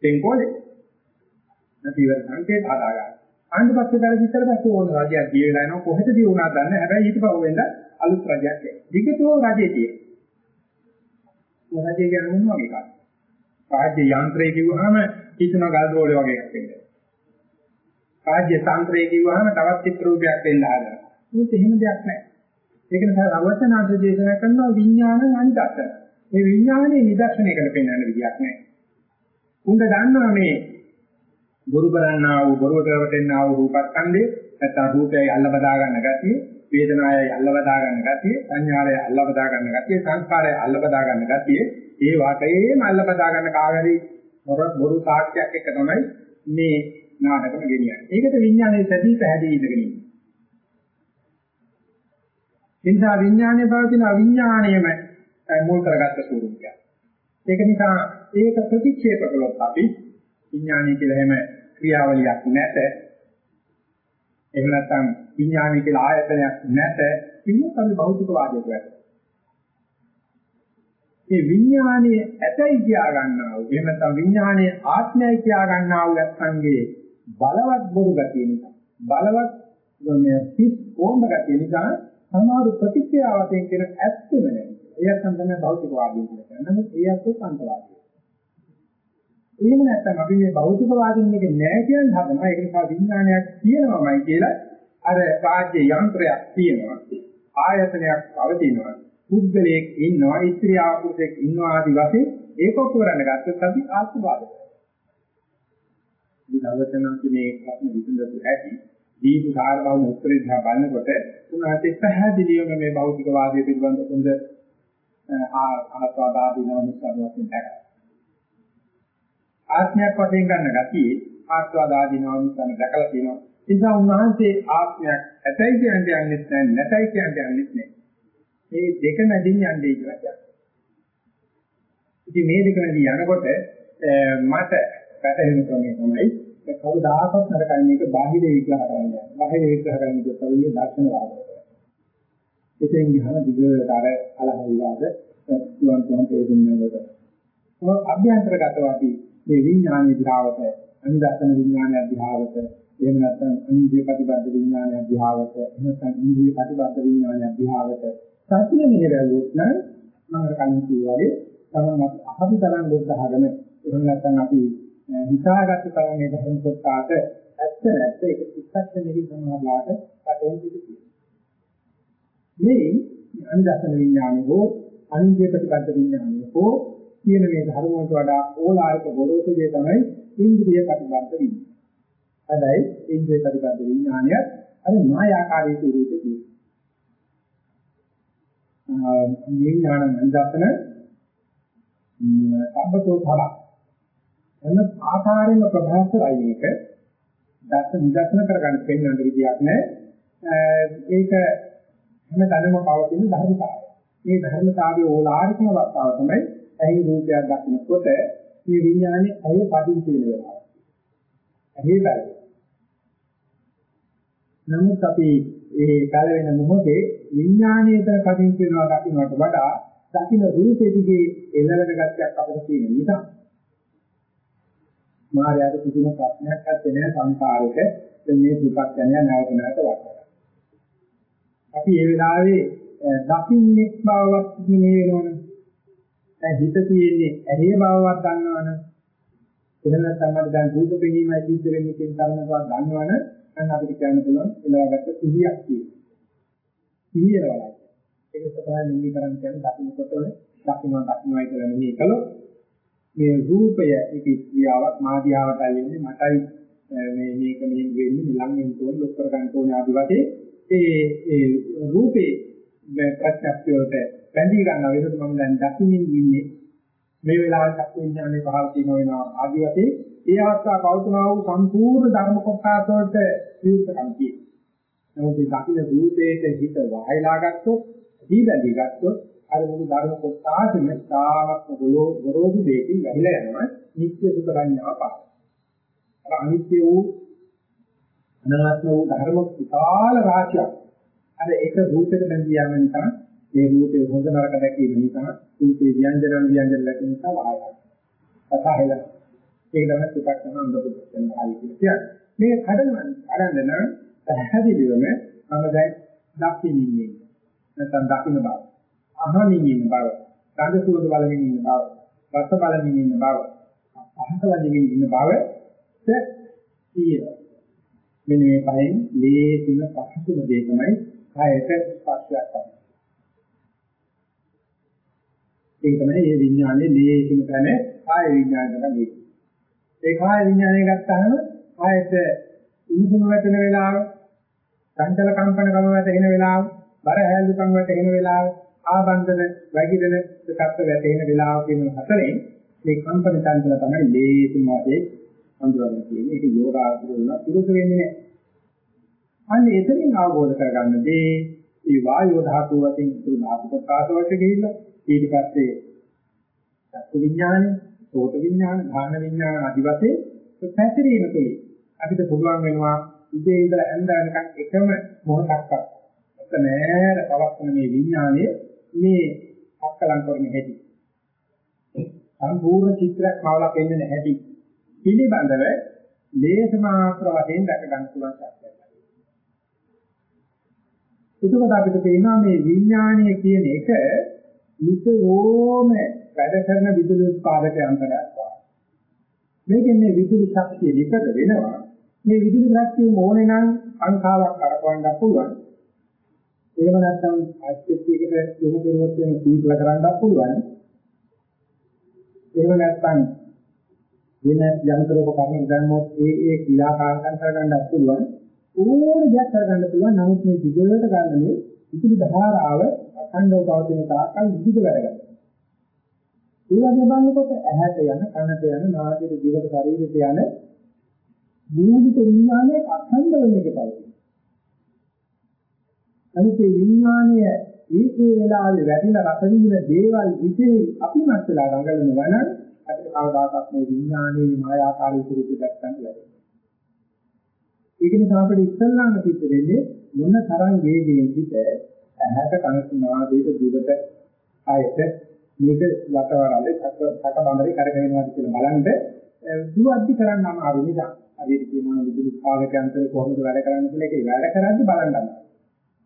තෙන්කොලේ. නැතිවර සංකේත හදාගන්න. ආන්ද පස්සේ දැන් විතර පස්සේ ඕන රජයක් දිය වෙලා යනවා කොහෙද දිය වුණා දන්නේ හැබැයි ඊට පස්සේ වෙන්න අලුත් රජයක් එනවා. විගතෝ රජයේ තියෙන. රජය කියන්නේ මොන වගේ එකක්ද? රාජ්‍ය යන්ත්‍රය කිව්වහම කිසිම ගල්දෝලේ වගේ එකක් වෙන්නේ. රාජ්‍ය තන්ත්‍රය කිව්වහම තවත් චිත්‍ර රූපයක් වෙන්න හදනවා. මේක එහෙම දෙයක් නැහැ. ඒක නිසා අවචනාර්ථ දේශනා කරනවා විඥාන අනිදර්ශන. මේ විඥානයේ නිදර්ශනයකට පෙන්වන්න විදියක් නැහැ. උඹ දන්නවා මේ ගුරු කරන්නා වූ බොරුවට රැවටෙන්නා වූ රූපස්කන්ධේ නැත්නම් රූපයයි අල්ල බදා ගන්න ගැතිය, වේදනාවයි අල්ල බදා ගන්න ගැතිය, සංඥාවයි අල්ල බදා ගන්න ගැතිය, සංස්කාරයයි අල්ල බදා ගන්න ගැතිය, ඒ වාටේම අල්ල බදා ගන්න කාගරි බොරු සාක්ෂියක් එක තමයි මේ නාටකම ගෙනියන්නේ. ඒකට විඥානයේ සැදී පැහැදී ඉඳගෙන ඉන්නේ. එනිසා විඥානයේ පවතින අවිඥාණයම මුල් කරගත්ත ස්වරූපයක්. ඒක නිසා ඒක ප්‍රතික්ෂේප කළොත් අපි විඥානය කියලා හැම ක්‍රියාවලියක් නැත. එහෙම නැත්නම් විඥානය කියලා ආයතනයක් නැත. ඉන්නත් අපි භෞතික වාදයට වැටෙනවා. මේ විඥානයේ ඇතයි කියා ගන්නා වූ එහෙම නැත්නම් විඥානයේ ආත්මයයි කියා ගන්නා වූ නැත්නම්ගේ බලවත් බොරු ගතිය නිසා බලවත් මේ සිත් ඕම ගතිය නිසා සමහර ප්‍රතික්‍රියාවෙන් කියන ඇත්තම නැහැ. ඒත් තමයි භෞතිකවාදී කියලා කියන්නේ. නමුත් ඒත් අන්තවාදී. එහෙම නැත්නම් අපි මේ භෞතිකවාදින් එක නෑ කියන හදනවා. ඒක නිසා විඥානයක් තියෙනවමයි කියලා අර රාජ්‍ය යන්ත්‍රයක් තියෙනවා. ආයතනයක් පවතිනවා. පුද්ගලයෙක් ඉන්නවා, ස්ත්‍රී ආපුරුෂයෙක් ඉන්නවා ආදි වශයෙන් ඒක ඔප්පු කරන්න ගත්තොත් අපි ආත්මවාදය. මේ දවසනම් මේ ප්‍රශ්න විසඳපු හැටි දීපු සාරවම උත්තරේ දිහා බලනකොට උනාට පැහැදිලිවම මේ භෞතිකවාදය පිළිබඳ හොඳ ආත්මවාදාදී නවනිස්සාරයෙන් දැක්කා. ආත්මයක් වශයෙන් ගන්න ගතියේ ආත්මවාදාදී නවනිස්සාරණ දැකලා තියෙනවා. ඒ නිසා උන්වහන්සේ ආත්මයක් ඇතයි කියන්නේ යන්නේ නැහැ නැතයි කියන්නේ යන්නේ නැහැ. මේ දෙක මැදින් යන්නේ කියලා කියනවා. ඉතින් මේ දෙක මැදින් යනකොට මට පැටහෙන ක්‍රමය තමයි කවදාකවත් නරකයි මේක බාහිර විග්‍රහ කරන්නේ. බාහිර විග්‍රහ කරන්නේ කියන්නේ දර්ශන වාදය. එතෙන් ගියහම දිගට අර අලහ විවාද තුන් තුන් තේරුම් ගන්නවා. මොකද අභ්‍යන්තරගතව අපි මේ විඥානීය ධාවත, අනිදර්ශන විඥානීය ධාවත, එහෙම නැත්නම් අනිත්‍ය ප්‍රතිබද්ධ විඥානීය ධාවත, එහෙම නැත්නම් ඉන්ද්‍රිය ප්‍රතිබද්ධ විඥානීය ධාවත. සත්‍ය නිරවුත් නම් මම කලින් කිව්වා වගේ තමයි අපි තරම් බුද්ධහගම එහෙම නැත්නම් අපි හිතාගත්ත තරම් මේ ධර්ම කොටාට ඇත්ත නැත්ත ඒක පිටස්ස නිවි සමාහලාට කටෙන් පිටියි. මේ අනිදර්ශන විඥානය හෝ අනිත්‍ය ප්‍රතිපද විඥානය හෝ කියන මේ ධර්ම වලට වඩා ඕලාරික ගොරෝසු දේ තමයි ඉන්ද්‍රිය ප්‍රතිපද විඥානය. හැබැයි ඉන්ද්‍රිය ප්‍රතිපද විඥානය අර මායාකාරී ස්වරූපේ විඥාන නිදර්ශන සම්බතෝ භව එන ආකාරයෙන්ම ප්‍රභාසරයි මේක. දැක්ක නිදර්ශන කරගන්න පෙන්වන්න විදියක් නැහැ ඒක හැම තැනම පවතින ධර්මතාවය. මේ ධර්මතාවයේ ඕලාරිකම වස්තාව තමයි ඇහි රූපයක් දක්නකොට මේ විඥානේ ඇය පදිංචි වෙන වෙලාව. ඇහි බැලුව. නමුත් අපි ඒ කාල වෙන මොහොතේ විඥානයේ පදිංචි වෙනවා දකින්නට වඩා දකින්න රූපෙදිගේ එළවෙන ගැටයක් අපිට තියෙන නිසා මායාවට කිසිම ප්‍රශ්නයක් නැත්තේ නෑ සංකාරයක මේ දුක්ඛ යන නැවත නැවත වටනවා. අපි ඒ වෙලාවේ දකින්නේ බවවත් නෙමෙයි වෙනවනේ. දැන් හිත තියෙන්නේ ඇහි බවවත් දන්නවනේ. එහෙම නැත්නම් අපිට දැන් රූප පෙනීමයි සිද්ධ වෙන්නේ කියන කාරණාවක් දන්නවනේ. අන්න අපිට කියන්න පුළුවන් එලවාගත්ත සිහියක් තියෙනවා. සිහිය වලයි. ඒක තමයි නිමි කරන් කියන්නේ දකින්නකොට දකින්න දකින්නයි කියලා නෙමෙයි කළොත් මේ රූපය ඒක ක්‍රියාවක් මාධ්‍යාවට ඇලෙන්නේ මටයි මේ මේක මෙහෙම වෙන්නේ ලං වෙන්න ඕන ලොක් කර ගන්න ඕනේ ආදි වශයෙන්. ඒ ඒ රූපේ ප්‍රත්‍යක්ෂ වලට බැඳී ගන්නවා. ඒක මම දැන් දකින්න ඉන්නේ මේ වෙලාවට චක්කු විඥානේ පහළ තියෙන වෙනවා ආදි වශයෙන්. ඒ අවස්ථාව පවතුනා වූ සම්පූර්ණ ධර්ම කොටස වලට විරුද්ධකම් තියෙනවා. නමුත් මේ දකින්න රූපේට හිත වහයලා ගත්තොත් දී බැඳී ගත්තොත් අර මුළු ධර්ම කොටාසෙම තාමත් ගොලෝ ගොරෝසු දෙකින් වැහිලා යනවා නිත්‍ය සුඛ සංඥාව පාන. අර අනිත්‍ය වූ අනාත්ම වූ ධර්ම විශාල රාශියක්. අර ඒක රූපයකට බැඳී යන නිසා මේ රූපේ හොඳ නරක දැකීම නිසා රූපේ ව්‍යංජන ව්‍යංජන දැකීම නිසා වහයයි. කතාහෙල. ඒක තමයි සුඛක් තමයි අඳපු කියන ආයි කියන්නේ. මේ කඩන අරන්න නම් පැහැදිලිවම මම දැන් දකින්නේ නැත්නම් දකින්න බව. අහමින් ඉන්න බව, ගඳ සුවඳ බලමින් ඉන්න බව, රස බලමින් ඉන්න බව, පහස බලමින් ඉන්න බව තියෙනවා. මෙන්න මේ පහෙන් ලේසිම පහසුම දේ තමයි කායයට ස්පර්ශයක් කරන. ඒක තමයි මේ විඥානයේ ලේසිම තැන කාය විඥානය තමයි. ඒ කාය විඥානය ගත්තාම කායයට උණුසුම වැටෙන වෙලාව, චංචල කම්පන කම වැටෙන වෙලාව, බර හැලුකම් වැටෙන වෙලාව, ආබන්ධන වැగిදෙන දෙකත් වැටෙන වෙලාව කියන හතරෙන් මේ කම්පන චංචල තමයි ලේසිම වශයෙන් අඳුරගෙන තියෙන්නේ. ඒක යෝගාවචරණ පුරුදු වෙන්නේ නැහැ. අන්න එතනින් අවබෝධ කරගන්න දේ මේ වායෝ ධාතුව වශයෙන් ඉතුරු ධාතු කොටස වලට ගිහිල්ලා ඊට පස්සේ චක්කු විඥානය, සෝත විඥාන, ධාන විඥාන ආදි වශයෙන් පැතිරීම තුලින් අපිට පුළුවන් වෙනවා ඉතේ ඉඳලා ඇඳ වෙනකන් එකම මොහොතක්වත් එක නෑර පවත්වන මේ විඥානයේ මේ අක්කලං කරන හැටි සම්පූර්ණ චිත්‍රයක් මවලා පෙන්වන හැටි පිළිබඳව ලේස මාත්‍ර වශයෙන් දැක ගන්න පුළුවන් සත්‍යයක්. එතකොට අපිට පේනවා මේ විඥානය කියන එක නිතරම වැඩ කරන විදුලි උත්පාදක යන්ත්‍රයක් වගේ. මේකෙන් මේ විදුලි ශක්තිය විකද වෙනවා. මේ විදුලි ශක්තිය ඕනේ නම් අංකාවක් කරකවන්න පුළුවන්. එහෙම නැත්නම් ආස්තිකයකට යොමු කරුවොත් වෙන සීතල කරන්නත් පුළුවන්. එහෙම නැත්නම් වෙන යන්ත්‍රෝපකරණ ගන්නොත් ඒ ඒ ක්‍රියාකාරකම් කරගන්නත් පුළුවන්. ඕන දෙයක් කරගන්න පුළුවන්. නමුත් මේ විදුලට ගන්න මේ විදුලි ධාරාව අඛණ්ඩව පවතින තාක්කල් විදුලි වැඩ කරනවා. ඒ වගේ බලනකොට ඇහැට යන, කනට යන, නාසයට, දිවට, ශරීරයට යන මූලික විඥානයේ අඛණ්ඩව මේක පවතින. අනිත් ඒ විඥානය ඒකේ වෙලාවේ වැඩිලා රස විඳින දේවල් විශේෂ අපිමත් වෙලා රඟලනවා නම් අපිට කවදාකවත් මේ විඥානයේ මායාකාරී ස්වරූපය දැක්කන්න බැහැ. ඒක නිසා අපිට ඉස්සල්ලාම සිද්ධ වෙන්නේ මොන තරම් වේගයෙන් පිට ඇහැට කනට නාසයට දිවට ආයත මේක වටවරලේ සක බඳරේ කරගෙන යනවා කියලා බලන්න දුවද්දි කරන්න අමාරු නිසා. හරියට කියනවා විදුලි පාලකයන්ට කොහොමද වැඩ කරන්නේ කියලා ඒක වැඩ කරද්දි බලන්න අමාරුයි.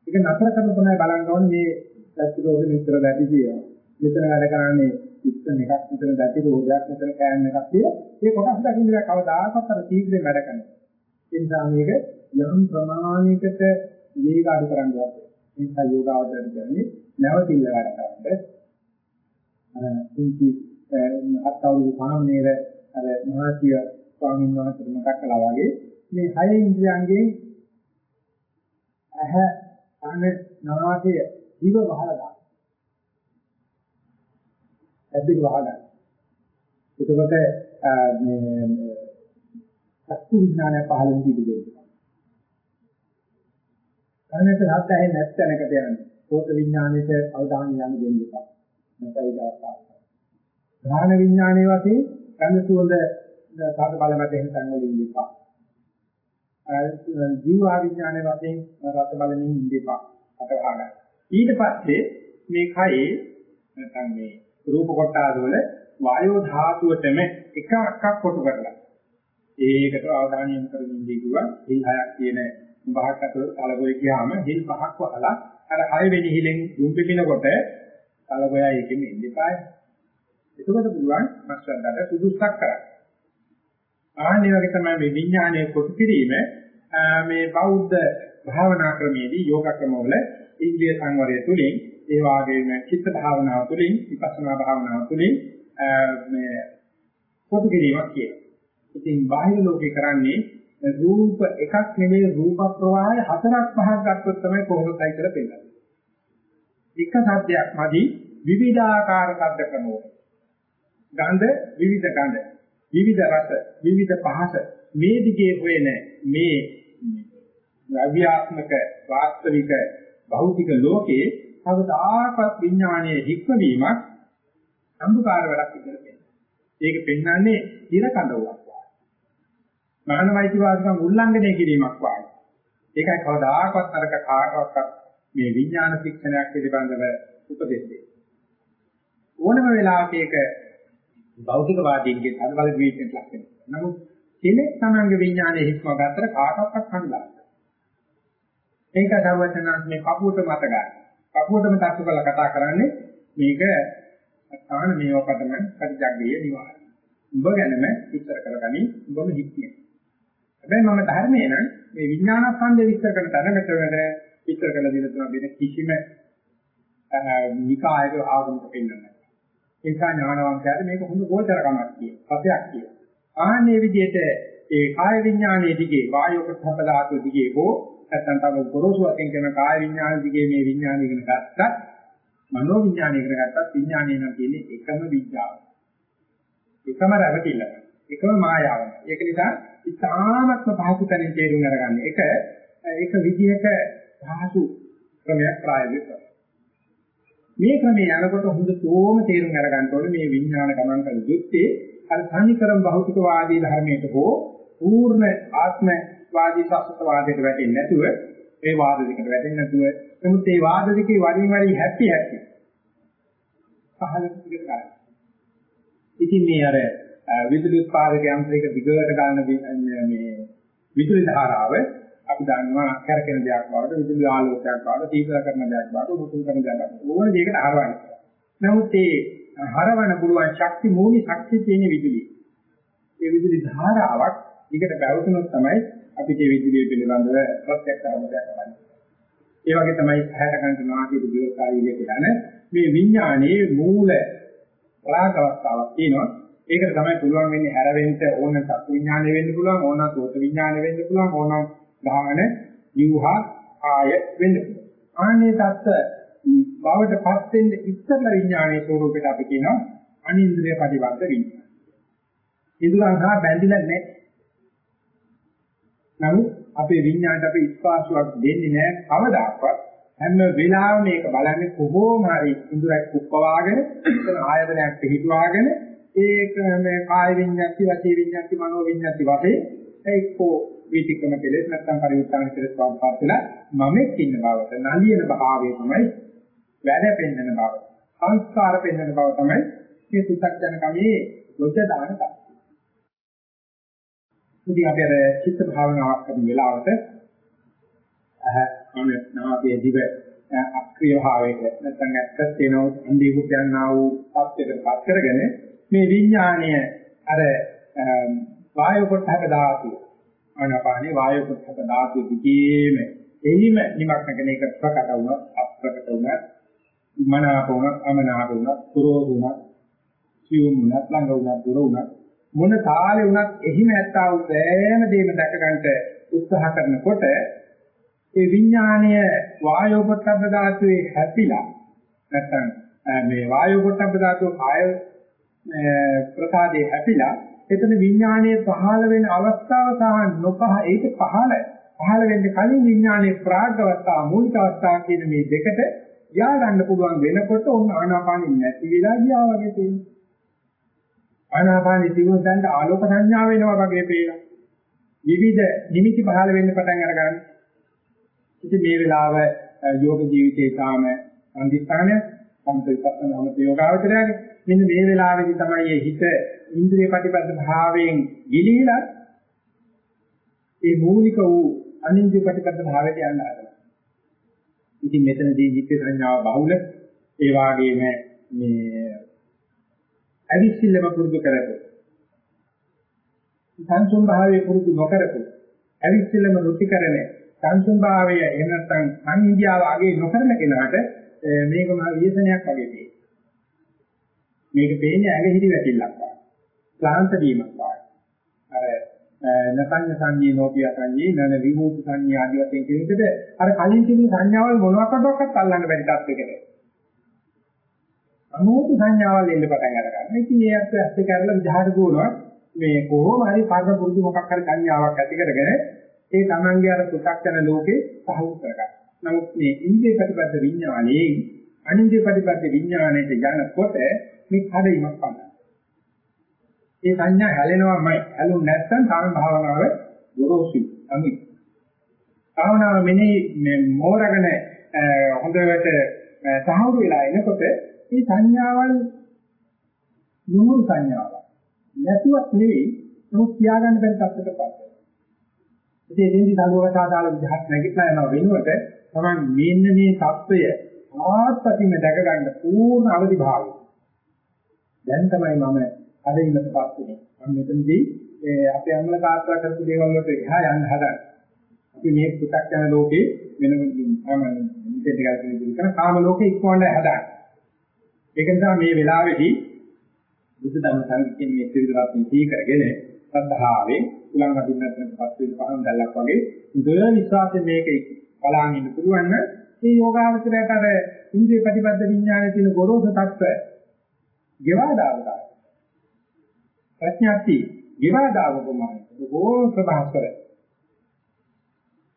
ඒක නතර කරන තමයි බලන්න ඕනේ මේ ඇස්තිරෝග විතර දැටි කියනවා. මෙතන වැඩ කරන්නේ සිස්ටම් එකක් මෙතන දැටි රෝගයක් මෙතන කෑම එකක් කියලා. මේ කොටස් දකින්න කවදාකවත් අර ශීඝ්‍රයෙන් වැඩ කරනවා. ඒ නිසා මේක යම් ප්‍රමාණයකට වේග අඩු කරන්න ඕනේ. ඒ නිසා යෝගාවචර කියන්නේ නැවතිල්ල වැඩ කරන්නේ. අර කුංචි අත්වරු සාමනීර අර මහාචිය ස්වාමීන් වහන්සේ මතක් කළා වගේ මේ හය ඉන්ද්‍රියයන්ගෙන් ඇහැ කන නාසය දිව වහලා දාන්න. ඇද්දක වහගන්න. එතකොට මේ චක්කු විඥානය පහළ වෙන්නේ දෙන්නේ. කනට හත් ඇහෙන්නේ නැත්ැනකට යන්නේ. සෝත විඥානයට අවධානය යොමු දෙන්න එපා. නැත්නම් ඒක අවස්ථාවක්. ධාන විඥානයේ වශයෙන් කන සුවඳ සාධ බල මත එන තැන් වල ඉන්න එපා. ජීවා විඥානයේ වශයෙන් රස බලමින් ඉඳපා අතවහා ගන්න. ඊට පස්සේ මේ කයේ නැත්නම් මේ රූප කොටාද වල වායෝ ධාතුවටම එක අක්කක් කොටු කරලා ඒකට අවධානය යොමු කරමින් ඉඳී කිව්වා හිල් හයක් කියන බහක් අතර කලගොය ගියාම හිල් පහක් වහලා අර හය වෙනි හිලෙන් දුම් පිටිනකොට කලගොය එකෙම ඉඳපාය. එතකොට පුළුවන් මස්වැද්දට සුදුස්සක් කරන්න. ආන්නේ වගේ තමයි මේ විඥානයේ කොටු කිරීම මේ බෞද්ධ භාවනා ක්‍රමයේදී යෝග ක්‍රමවල ඉන්ද්‍රිය සංවරය තුළින් ඒ වගේම චිත්ත භාවනාව තුළින් විපස්සනා භාවනාව තුළින් මේ කොටු කිරීමක් කියනවා. ඉතින් බාහිර ලෝකේ කරන්නේ රූප එකක් නෙමෙයි රූප ප්‍රවාහය හතරක් පහක් ගත්තොත් තමයි කොහොමදයි කියලා පෙන්නන්නේ. එක සත්‍යයක් මදි විවිධාකාර ශබ්ද ක්‍රමවල. ගන්ධ විවිධ ගන්ධ විවිධ රස, විවිධ පහස මේ දිගේ හොයන මේ අවියාත්මක වාස්තවික භෞතික ලෝකයේ කවදාකවත් විඥානයේ හික්මවීමක් අන්ධකාර වැඩක් විදිහට පෙන්නනවා. ඒක පෙන්වන්නේ ඉර කඳවුවක් වගේ. මානවයිති වාසිකම් උල්ලංඝනය කිරීමක් වගේ. ඒකයි කවදාකවත් අරක කාටවත් මේ විඥාන ශික්ෂණයක් පිළිබඳව උපදෙස් දෙන්නේ. ඕනම වෙලාවක ඒක භෞතික වාදීන්ගේ අනුබල විශ්ලේෂණයක් ලක් වෙනවා. නමුත් කෙනෙක් තමන්ගේ විඥානයේ හිස්ම ගන්නතර කාටවත් හඳලා. ඒක දවචනාත් මේ කපුවට මත ගන්න. කපුවටම තත්තු කරලා කතා කරන්නේ මේක අහන මේවකටම පරිජග්ගය නිවාරය. උඹ ගැනම විස්තර කරගනි උඹම හික්මේ. හැබැයි මම ධර්මයේ නම් මේ විඥානස්කන්ධය විස්තර කරන තරමට වැඩ විස්තර කළ දෙන තුන වෙන කිසිම නිකායක ආගමක පෙන්වන්නේ ඒ නිසා ඥානවන්තයාට මේක හොඳ ගෝචරකමක් කියන පදයක් කියන. ආන්නේ විදිහට ඒ කාය විඥානයේ දිගේ වායෝ ප්‍රථම ධාතු දිගේ හෝ නැත්නම් තව ගොරෝසු වශයෙන් කරන කාය විඥාන දිගේ මේ විඥානය ඉගෙන ගත්තත් මනෝ විඥානය ඉගෙන ගත්තත් විඥානය නම් කියන්නේ එකම විඥාන. එකම රැවටිල්ල. එකම මායාව. ඒක නිසා ඉතාමත්ම පහසු තැනින් තේරුම් අරගන්න. එක එක විදිහක පහසු ක්‍රමයක් ප්‍රායෝගික කරනවා. මේ ක්‍රමයේ යනකොට හොඳටම තේරුම් අරගන්න ඕනේ මේ විඥාන ගමන් කළ යුත්තේ අර සංහිකරම් භෞතිකවාදී ධර්මයට හෝ පූර්ණ ආත්ම වාදී සත්‍යවාදයට වැටෙන්නේ නැතුව ඒ වාද දෙකට වැටෙන්නේ නැතුව නමුත් මේ වාද දෙකේ වරින් වරින් හැපි හැපි පහළ පිට කරා. ඉතින් මේ අර විදුලි උත්පාදක යන්ත්‍රයක දිගට ගන්න මේ විදුලි ධාරාව අපි දන්නවා කරකින දෙයක් බවට විදුලි ආලෝකයක් බවට තීව්‍ර කරන දෙයක් බවට උතුම් කරන දෙයක් බවට ඕන දෙයකට හරවන්න. නමුත් මේ හරවන්න පුළුවන් ශක්ති මූලික ශක්තිය තියෙන විදුලිය. ඒ විදුලි ධාරාවක් ඊකට බැවතුනොත් තමයි අපිට මේ විදුලිය පිළිබඳව ප්‍රත්‍යක්ෂ අවබෝධයක් ලබන්නේ. ඒ වගේ තමයි හැට ගන්න නාගයේ දිවකාරීය කියන මේ විඥානයේ මූල රාග අවස්ථාවක් තියෙනවා. ඒකට තමයි පුළුවන් වෙන්නේ හැරෙන්න ඕන සත්‍ය විඥානය වෙන්න පුළුවන් ඕන සෝත විඥානය වෙන්න පුළුවන් ඕන ගාන විවහා ආය වෙන්න පුළුවන්. ආන්නේ தත්ත බවට පත් වෙන්න ඉස්සර විඥානයේ ස්වરૂපයට අපි කියනවා අනින්ද්‍රිය ප්‍රතිවර්ත විඥාන. ඉදුලන් හා බැඳිලා නැහැ. නමුත් අපේ විඥාණයට අපි ස්පාසුවක් දෙන්නේ නැහැ කවදාකවත්. හැම වෙලාවෙම මේක බලන්නේ කොහොම හරි ඉඳුරක් කුප්පවාගෙන එතන ආයතනයක් පිළිතුවාගෙන ඒක මේ කාය විඤ්ඤාති වාචී විඤ්ඤාති මනෝ විඤ්ඤාති වශයෙන් එක්කෝ වීතිකම කෙලෙස් නැත්නම් පරිඋත්සාහන කෙලෙස් වම්පත් වෙලා මමෙක් ඉන්න බවට නලියන භාවය තමයි වැඩ පෙන්වන බව සංස්කාර පෙන්වන බව තමයි මේ සුත්තජන කමේ ලොජ දාන තමයි. ඉතින් අපි අර චිත්ත භාවනාවක් කරන වෙලාවට අහ මම නාමයේ දිව අක්‍රිය භාවයක නැත්නම් ඇක්සස් වෙනෝ අන්දිකුත් යනවා වූ තත්ත්වයකට පත් කරගෙන මේ විඥාණය අර වායු කොටහක ධාතුව ආනාපානේ වායු කොටහක ධාතුව දිගේම එහිම නිමක්න කෙන එක ප්‍රකට වුණා අප්‍රකට වුණා මනාප වුණා අමනාප වුණා පුරෝධ වුණා සියුම් වුණා ළඟ වුණා දුර වුණා මොන තාලේ වුණත් එහිම ඇත්තා වූ සෑම දෙයක්ම දැක ගන්නට උත්සාහ කරනකොට ඒ විඥාණය වායෝ පොට්ටබ්බ ධාතුවේ හැපිලා නැත්නම් මේ වායෝ පොට්ටබ්බ ධාතුව කාය ප්‍රසාදේ හැපිලා එතන විඥානයේ පහළ වෙන අවස්ථාව සහ නොපහ ඒක පහළ පහළ වෙන්නේ කලින් විඥානයේ ප්‍රාග් අවස්ථාව මූලික අවස්ථාව කියන මේ දෙකට යා ගන්න පුළුවන් වෙනකොට ඔන්න ආනාපානෙ නැති වෙලා ගියා වගේ තියෙනවා. ආනාපානෙ තිබුණ දැන් ආලෝක සංඥා වෙනවා වගේ පේනවා. විවිධ නිමිති පහළ වෙන්න පටන් අරගන්න. ඉතින් මේ වෙලාව යෝග ජීවිතේ තාම සම්දිස්ථානය සම්පූර්ණ විපස්සනා යෝගාවචරයගේ මෙන්න මේ වෙලාවේදී තමයි මේ හිත ඉන්ද්‍රිය ප්‍රතිපද භාවයෙන් ගිලිහිලා ඒ මූලික වූ අනින්ද්‍රිය ප්‍රතිපද භාවයට යන්න හදනවා. ඉතින් මෙතනදී නිත්‍ය සංඥාව බහුල ඒ වාගේම මේ අවිසිල්ලම පුරුදු කරපො සංසුන් භාවයේ පුරුදු නොකරපො අවිසිල්ලම රුචි කරන්නේ සංසුන් භාවය එහෙම නැත්නම් සංහිඳියාව ආගේ නොකරන කෙනාට මේක මහ විශේෂණයක් වගේ තියෙනවා. මේක පේන්නේ ඇඟහිලි වැටිල්ලක් වගේ. ක්ලාන්ත වීමක් වගේ. අර නසඤ්ඤ සංඤේ නෝපිය සංඤේ නන විමුක්ති සංඤා ආදී වශයෙන් කියන විදිහට අර කලින් තිබුණු සංඥාවල් මොනවාකටවත් අල්ලන්න බැරි තත්යකට. අනුෝප සංඥාවල් එන්න පටන් අරගන්න. ඉතින් ඒ අත් ඇත්ත කරලා විදහාට ගෝනවා මේ කොහොම හරි පරම පුරුදු මොකක් හරි සංඥාවක් ඇති කරගෙන ඒ තමන්ගේ අර පු탁ජන ලෝකේ සහවු කරගන්න. නමුත් මේ ඉන්ද්‍රිය ප්‍රතිපද විඥානයේ අනිත්‍ය ප්‍රතිපද විඥාණයට යනකොට මේ කඩීමක් පමණයි. ඒ සංඥා හැලෙනවාමයි. හැලුන් නැත්නම් කාම භාවනාව ගොරෝසුයි. අමි. භාවනාව මෙනේ මෝරගෙන හොඳට සාහු වෙලා එනකොට මේ සංඥාවල් නුමුරු සංඥාවක්. නැතුවත් නෙවෙයි නමුත් කියාගන්න බැරි තත්ත්වයකට පත් වෙනවා. ඉතින් එදින්දි සංගෝපසාදාල විදහාක් නැගිටලා යනවා වෙනුවට තමයි මෙන්න මේ தত্ত্বය ආත්පතින්ම දැක ගන්න පූර්ණ අවදි භාවය. දැන් තමයි මම අදින්මටපත් වෙන්නේ. මම මෙතනදී අපේ අම්ල තාත්තා කරපු දේවල් වලට එහා යන්න හදන්නේ. අපි මේ පු탁 යන ලෝකේ වෙන සාමාන්‍ය මෙතෙන් ටිකක් කියන කරන කාම ලෝකේ ඉක්මවන්න හදන්නේ. ඒක නිසා මේ වෙලාවේදී බුද්ධ ධර්ම සංකේතයේ මේ ත්‍රිවිධ රත්නය කරගෙන සද්ධාවෙන් උලංග අදින්නටපත් වෙන පහන් දැල්ලක් වගේ ඉඳලා විශ්වාසයෙන් මේක බලන් ඉන්න පුළුවන් නම් මේ යෝගාවචරයට අර ඉන්ද්‍රිය ප්‍රතිපද විඥානයේ තියෙන ගොරෝසු තත්ත්ව ගෙවා දාවදා ප්‍රඥාති ගෙවා දාව කොමයි බොහෝ ප්‍රභාස්කර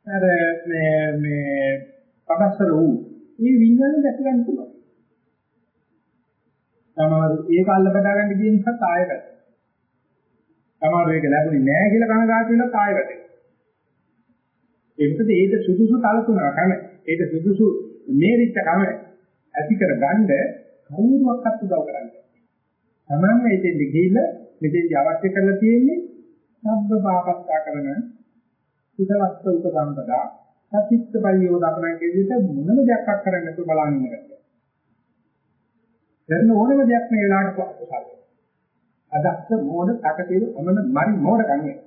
අර මේ මේ පබස්සර වූ මේ විඥානය දැක ගන්න පුළුවන්. සමහර ඒක අල්ල බදා ගන්න කියන නිසා ආයකට සමහර වෙලක ලැබුණේ නැහැ කියලා කනගාටු වෙලා කාය වැටෙනවා. ඒකද ඒක සුදුසු කලතුණක් කම ඒක සුදුසු මේරිච්ච කම ඇති කර ගන්න කවුරුවක්වත් උදව් කරන්නේ. තමන් මේකෙන්ද ගිහිල්ලා මෙතෙන්දි අවශ්‍ය කරලා තියෙන්නේ සබ්බ පාපස්සා කරන සුදවස්ත උපසම්පදා සචිත්ත පරියෝ දක්වන කෙරෙහිට මොනම දෙයක් කරන්න නැතුව බලන්න ඉන්නවා. කරන ඕනම දෙයක් මේ වෙලාවට කුසල. අදක්ෂ මෝඩ කටකේ අමන මරි මෝඩ කන්නේ.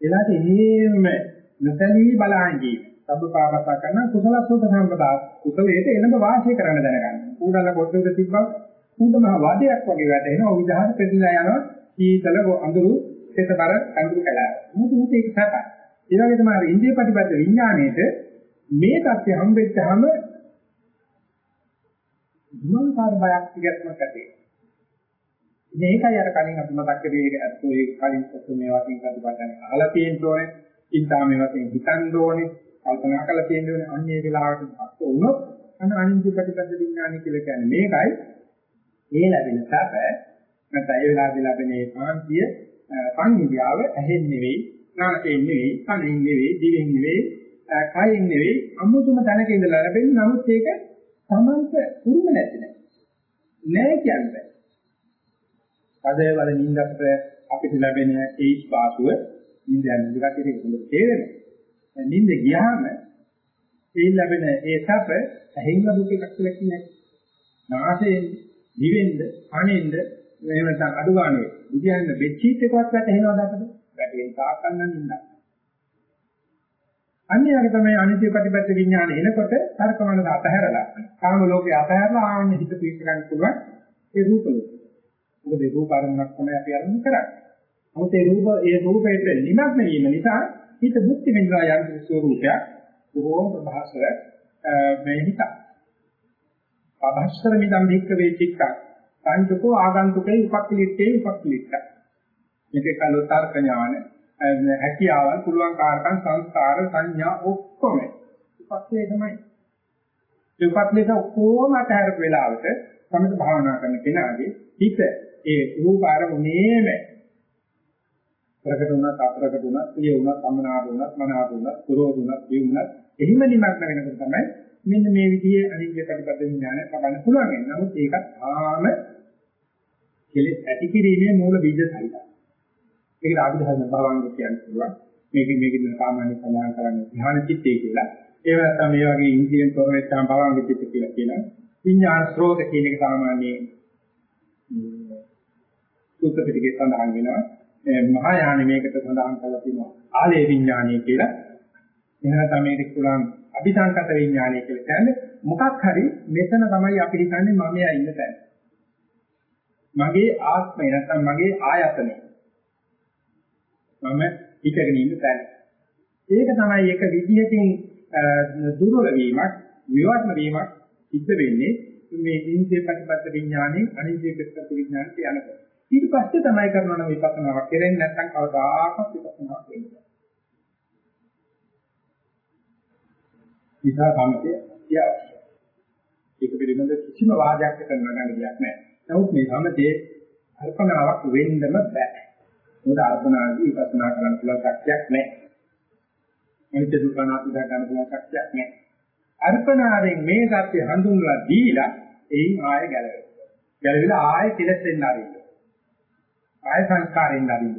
එලාට එහෙම නොසැලී බලන් ජීව. සබ්බ පාපස්සා කරන කුසල සෝත සම්පදා කුසලයට එළඹ වාසය කරන්න දැනගන්න. ඌඩල කොටුද තිබ්බා ඌඩම වදයක් වගේ වැටෙනවා. ඔය විදිහට පෙරලා යනවා. සීතල අඳුරු සෙතබර අඳුරු කලාව. මොකද උත් ඒක සපයි. ඒ වගේ තමයි ඉන්ද්‍රිය ප්‍රතිපද විඥාණයට මේ தත්ත්වය හම්බෙච්චාම දුමංකාර බයක් ටිකක්ම ඇති. මේකයි අර කලින් අපි මතක් කරේ ඒක ඇත්තෝ ඒ කලින් සතු මේ වශයෙන් කටපාඩම් අහලා තියෙන්න ඕනේ. ඉන්දා මේ වශයෙන් හිතන්න ඕනේ. කල්පනා කරලා තියෙන්න ඕනේ. අන්න ඒ වෙලාවට හස්ත වුණොත් අන්න අනිත්‍ය ප්‍රතිපද විඥානය කියලා කියන්නේ මේකයි. මේ ලැබෙන සැප නැත්නම් ඒ වෙලාවේ ලැබෙන ඒ කාන්තිය සංඥාව ඇහෙන් නෙවෙයි නාසයෙන් නෙවෙයි කනෙන් නෙවෙයි දිවෙන් නෙවෙයි කයෙන් නෙවෙයි අමුතුම තැනක ඉඳලා ලැබෙන්නේ නමුත් ඒක සමන්ත උරුම නැති නෑ නෑ කියන්නේ අදේ වල නිින්දකට අපිට ලැබෙන ඒ ස්පාසුව නිින්ද යන විදිහට ඒක තේරෙනවා නිින්ද ගියාම ඒ ලැබෙන ඒ සැප ඇහෙන් ලැබුක එකක් කියලා කියන්නේ නාසයෙන් දිවෙන්ද කනෙන්ද එහෙම නැත්නම් අඩු ගානේ බුදියන්න බෙඩ්ෂීට් එකවත් වැටෙනවද අපිට? වැටෙන තාක්කන්න නින්දා. අන්‍යයක තමයි අනිත්‍ය ප්‍රතිපත්ති විඥාන එනකොට තර්කමනද අතහැරලා කාම ලෝකේ අතහැරලා ආන්න හිත පිට ගන්න පුළුවන් ඒ රූප ලෝකෙ. මොකද ඒ රූප අරමුණක් තමයි අපි අරමුණු කරන්නේ. නමුත් ඒ රූප ඒ රූපයට නිමග්න වීම නිසා හිත බුද්ධි විඳලා යම් ස්වરૂපයක් බොහෝම ප්‍රභාසර මේ හිත. අභස්සර මිදම් වික්ක වේ චිත්තක් සංචකෝ ආගන්තුකේ උපක්ලිටේ උපක්ලිට. මේක කළොත් තර්ක ඥාන හැකියාවල් පුළුවන් කාරකම් සංස්කාර සංඥා ඔක්කොම උපක්ලේ තමයි. ඒ උපක්ලේක ඔක්කොම අතහැරපු වෙලාවට සමිත භාවනා කරන කෙනාගේ හිත ඒ රූප අරමුණේම ප්‍රකට වුණත් අප්‍රකට වුණත් ප්‍රිය වුණත් අමනාප වුණත් මනාප වුණත් පුරෝධ වුණත් දී වුණත් එහිම නිමග්න වෙනකොට තමයි මෙන්න මේ විදිහේ අනිත්‍ය ප්‍රතිපද විඥානය ලබන්න පුළුවන්. නමුත් ඒකත් ආම කෙලෙස් ඇති කිරීමේ මූල බීජ සහිතයි. ඒකට ආධිධර්ම භවංග කියන්න පුළුවන්. මේක මේකෙන් සාමාන්‍ය සඳහන් කරන්නේ ධ්‍යාන චිත්තය කියලා. ඒ නැත්නම් මේ වගේ ඉන්ද්‍රියෙන් තොර වෙච්චාම භවංග චිත්ත කියලා කියනවා. විඥාන ස්රෝත කියන එක සාමාන්‍ය සූත්‍ර පිටකේ සඳහන් වෙනවා. මහා යාන මේකට සඳහන් කරලා තියෙනවා. ආලේ විඥානය කියලා. එහෙනම් තමයි මේක පුළුවන් අபிසංකත විඥානය කියලා කියන්නේ මොකක් හරි මෙතන තමයි අපි හිතන්නේ මමයා ඉන්න තැන. මගේ ආත්මය නැත්නම් මගේ ආයතනය. මම හිතගෙන ඉන්න තැන. ඒක තමයි එක විදිහකින් දුර්වල වීමක්, විවර්ණ වීමක් සිද්ධ වෙන්නේ මේ ඉන්ද්‍රිය ප්‍රතිපද විඥානේ අනිත්‍ය ප්‍රතිපද විඥානට යනකොට. ඊට පස්සේ තමයි කරනවා නම් විපස්සනාවක් කරන්නේ නැත්නම් කවදාකවත් විපස්සනාවක් වෙන්නේ නැහැ. නිසා සම්පතය අවශ්‍යයි. ඒක පිළිබඳ කිසිම වාදයක් කරන්න ගන්න දෙයක් නැහැ. නමුත් මේ සමතේ අර්පණාවක් වෙන්නම බෑ. මොකද අර්පණාවේදී විපස්සනා කරන්න පුළුවන් ශක්තියක් නැහැ. අනිත්‍ය දුක්ඛ අනාත්ම ගන්න පුළුවන් ශක්තියක් නැහැ. අර්පණාවෙන් මේ සත්‍ය හඳුන්වලා දීලා එයින් ආය ගැලවෙනවා. ගැලවිලා ආය කෙලස් වෙන්න ආරින්න. ආය සංස්කාරෙන් ආරින්න.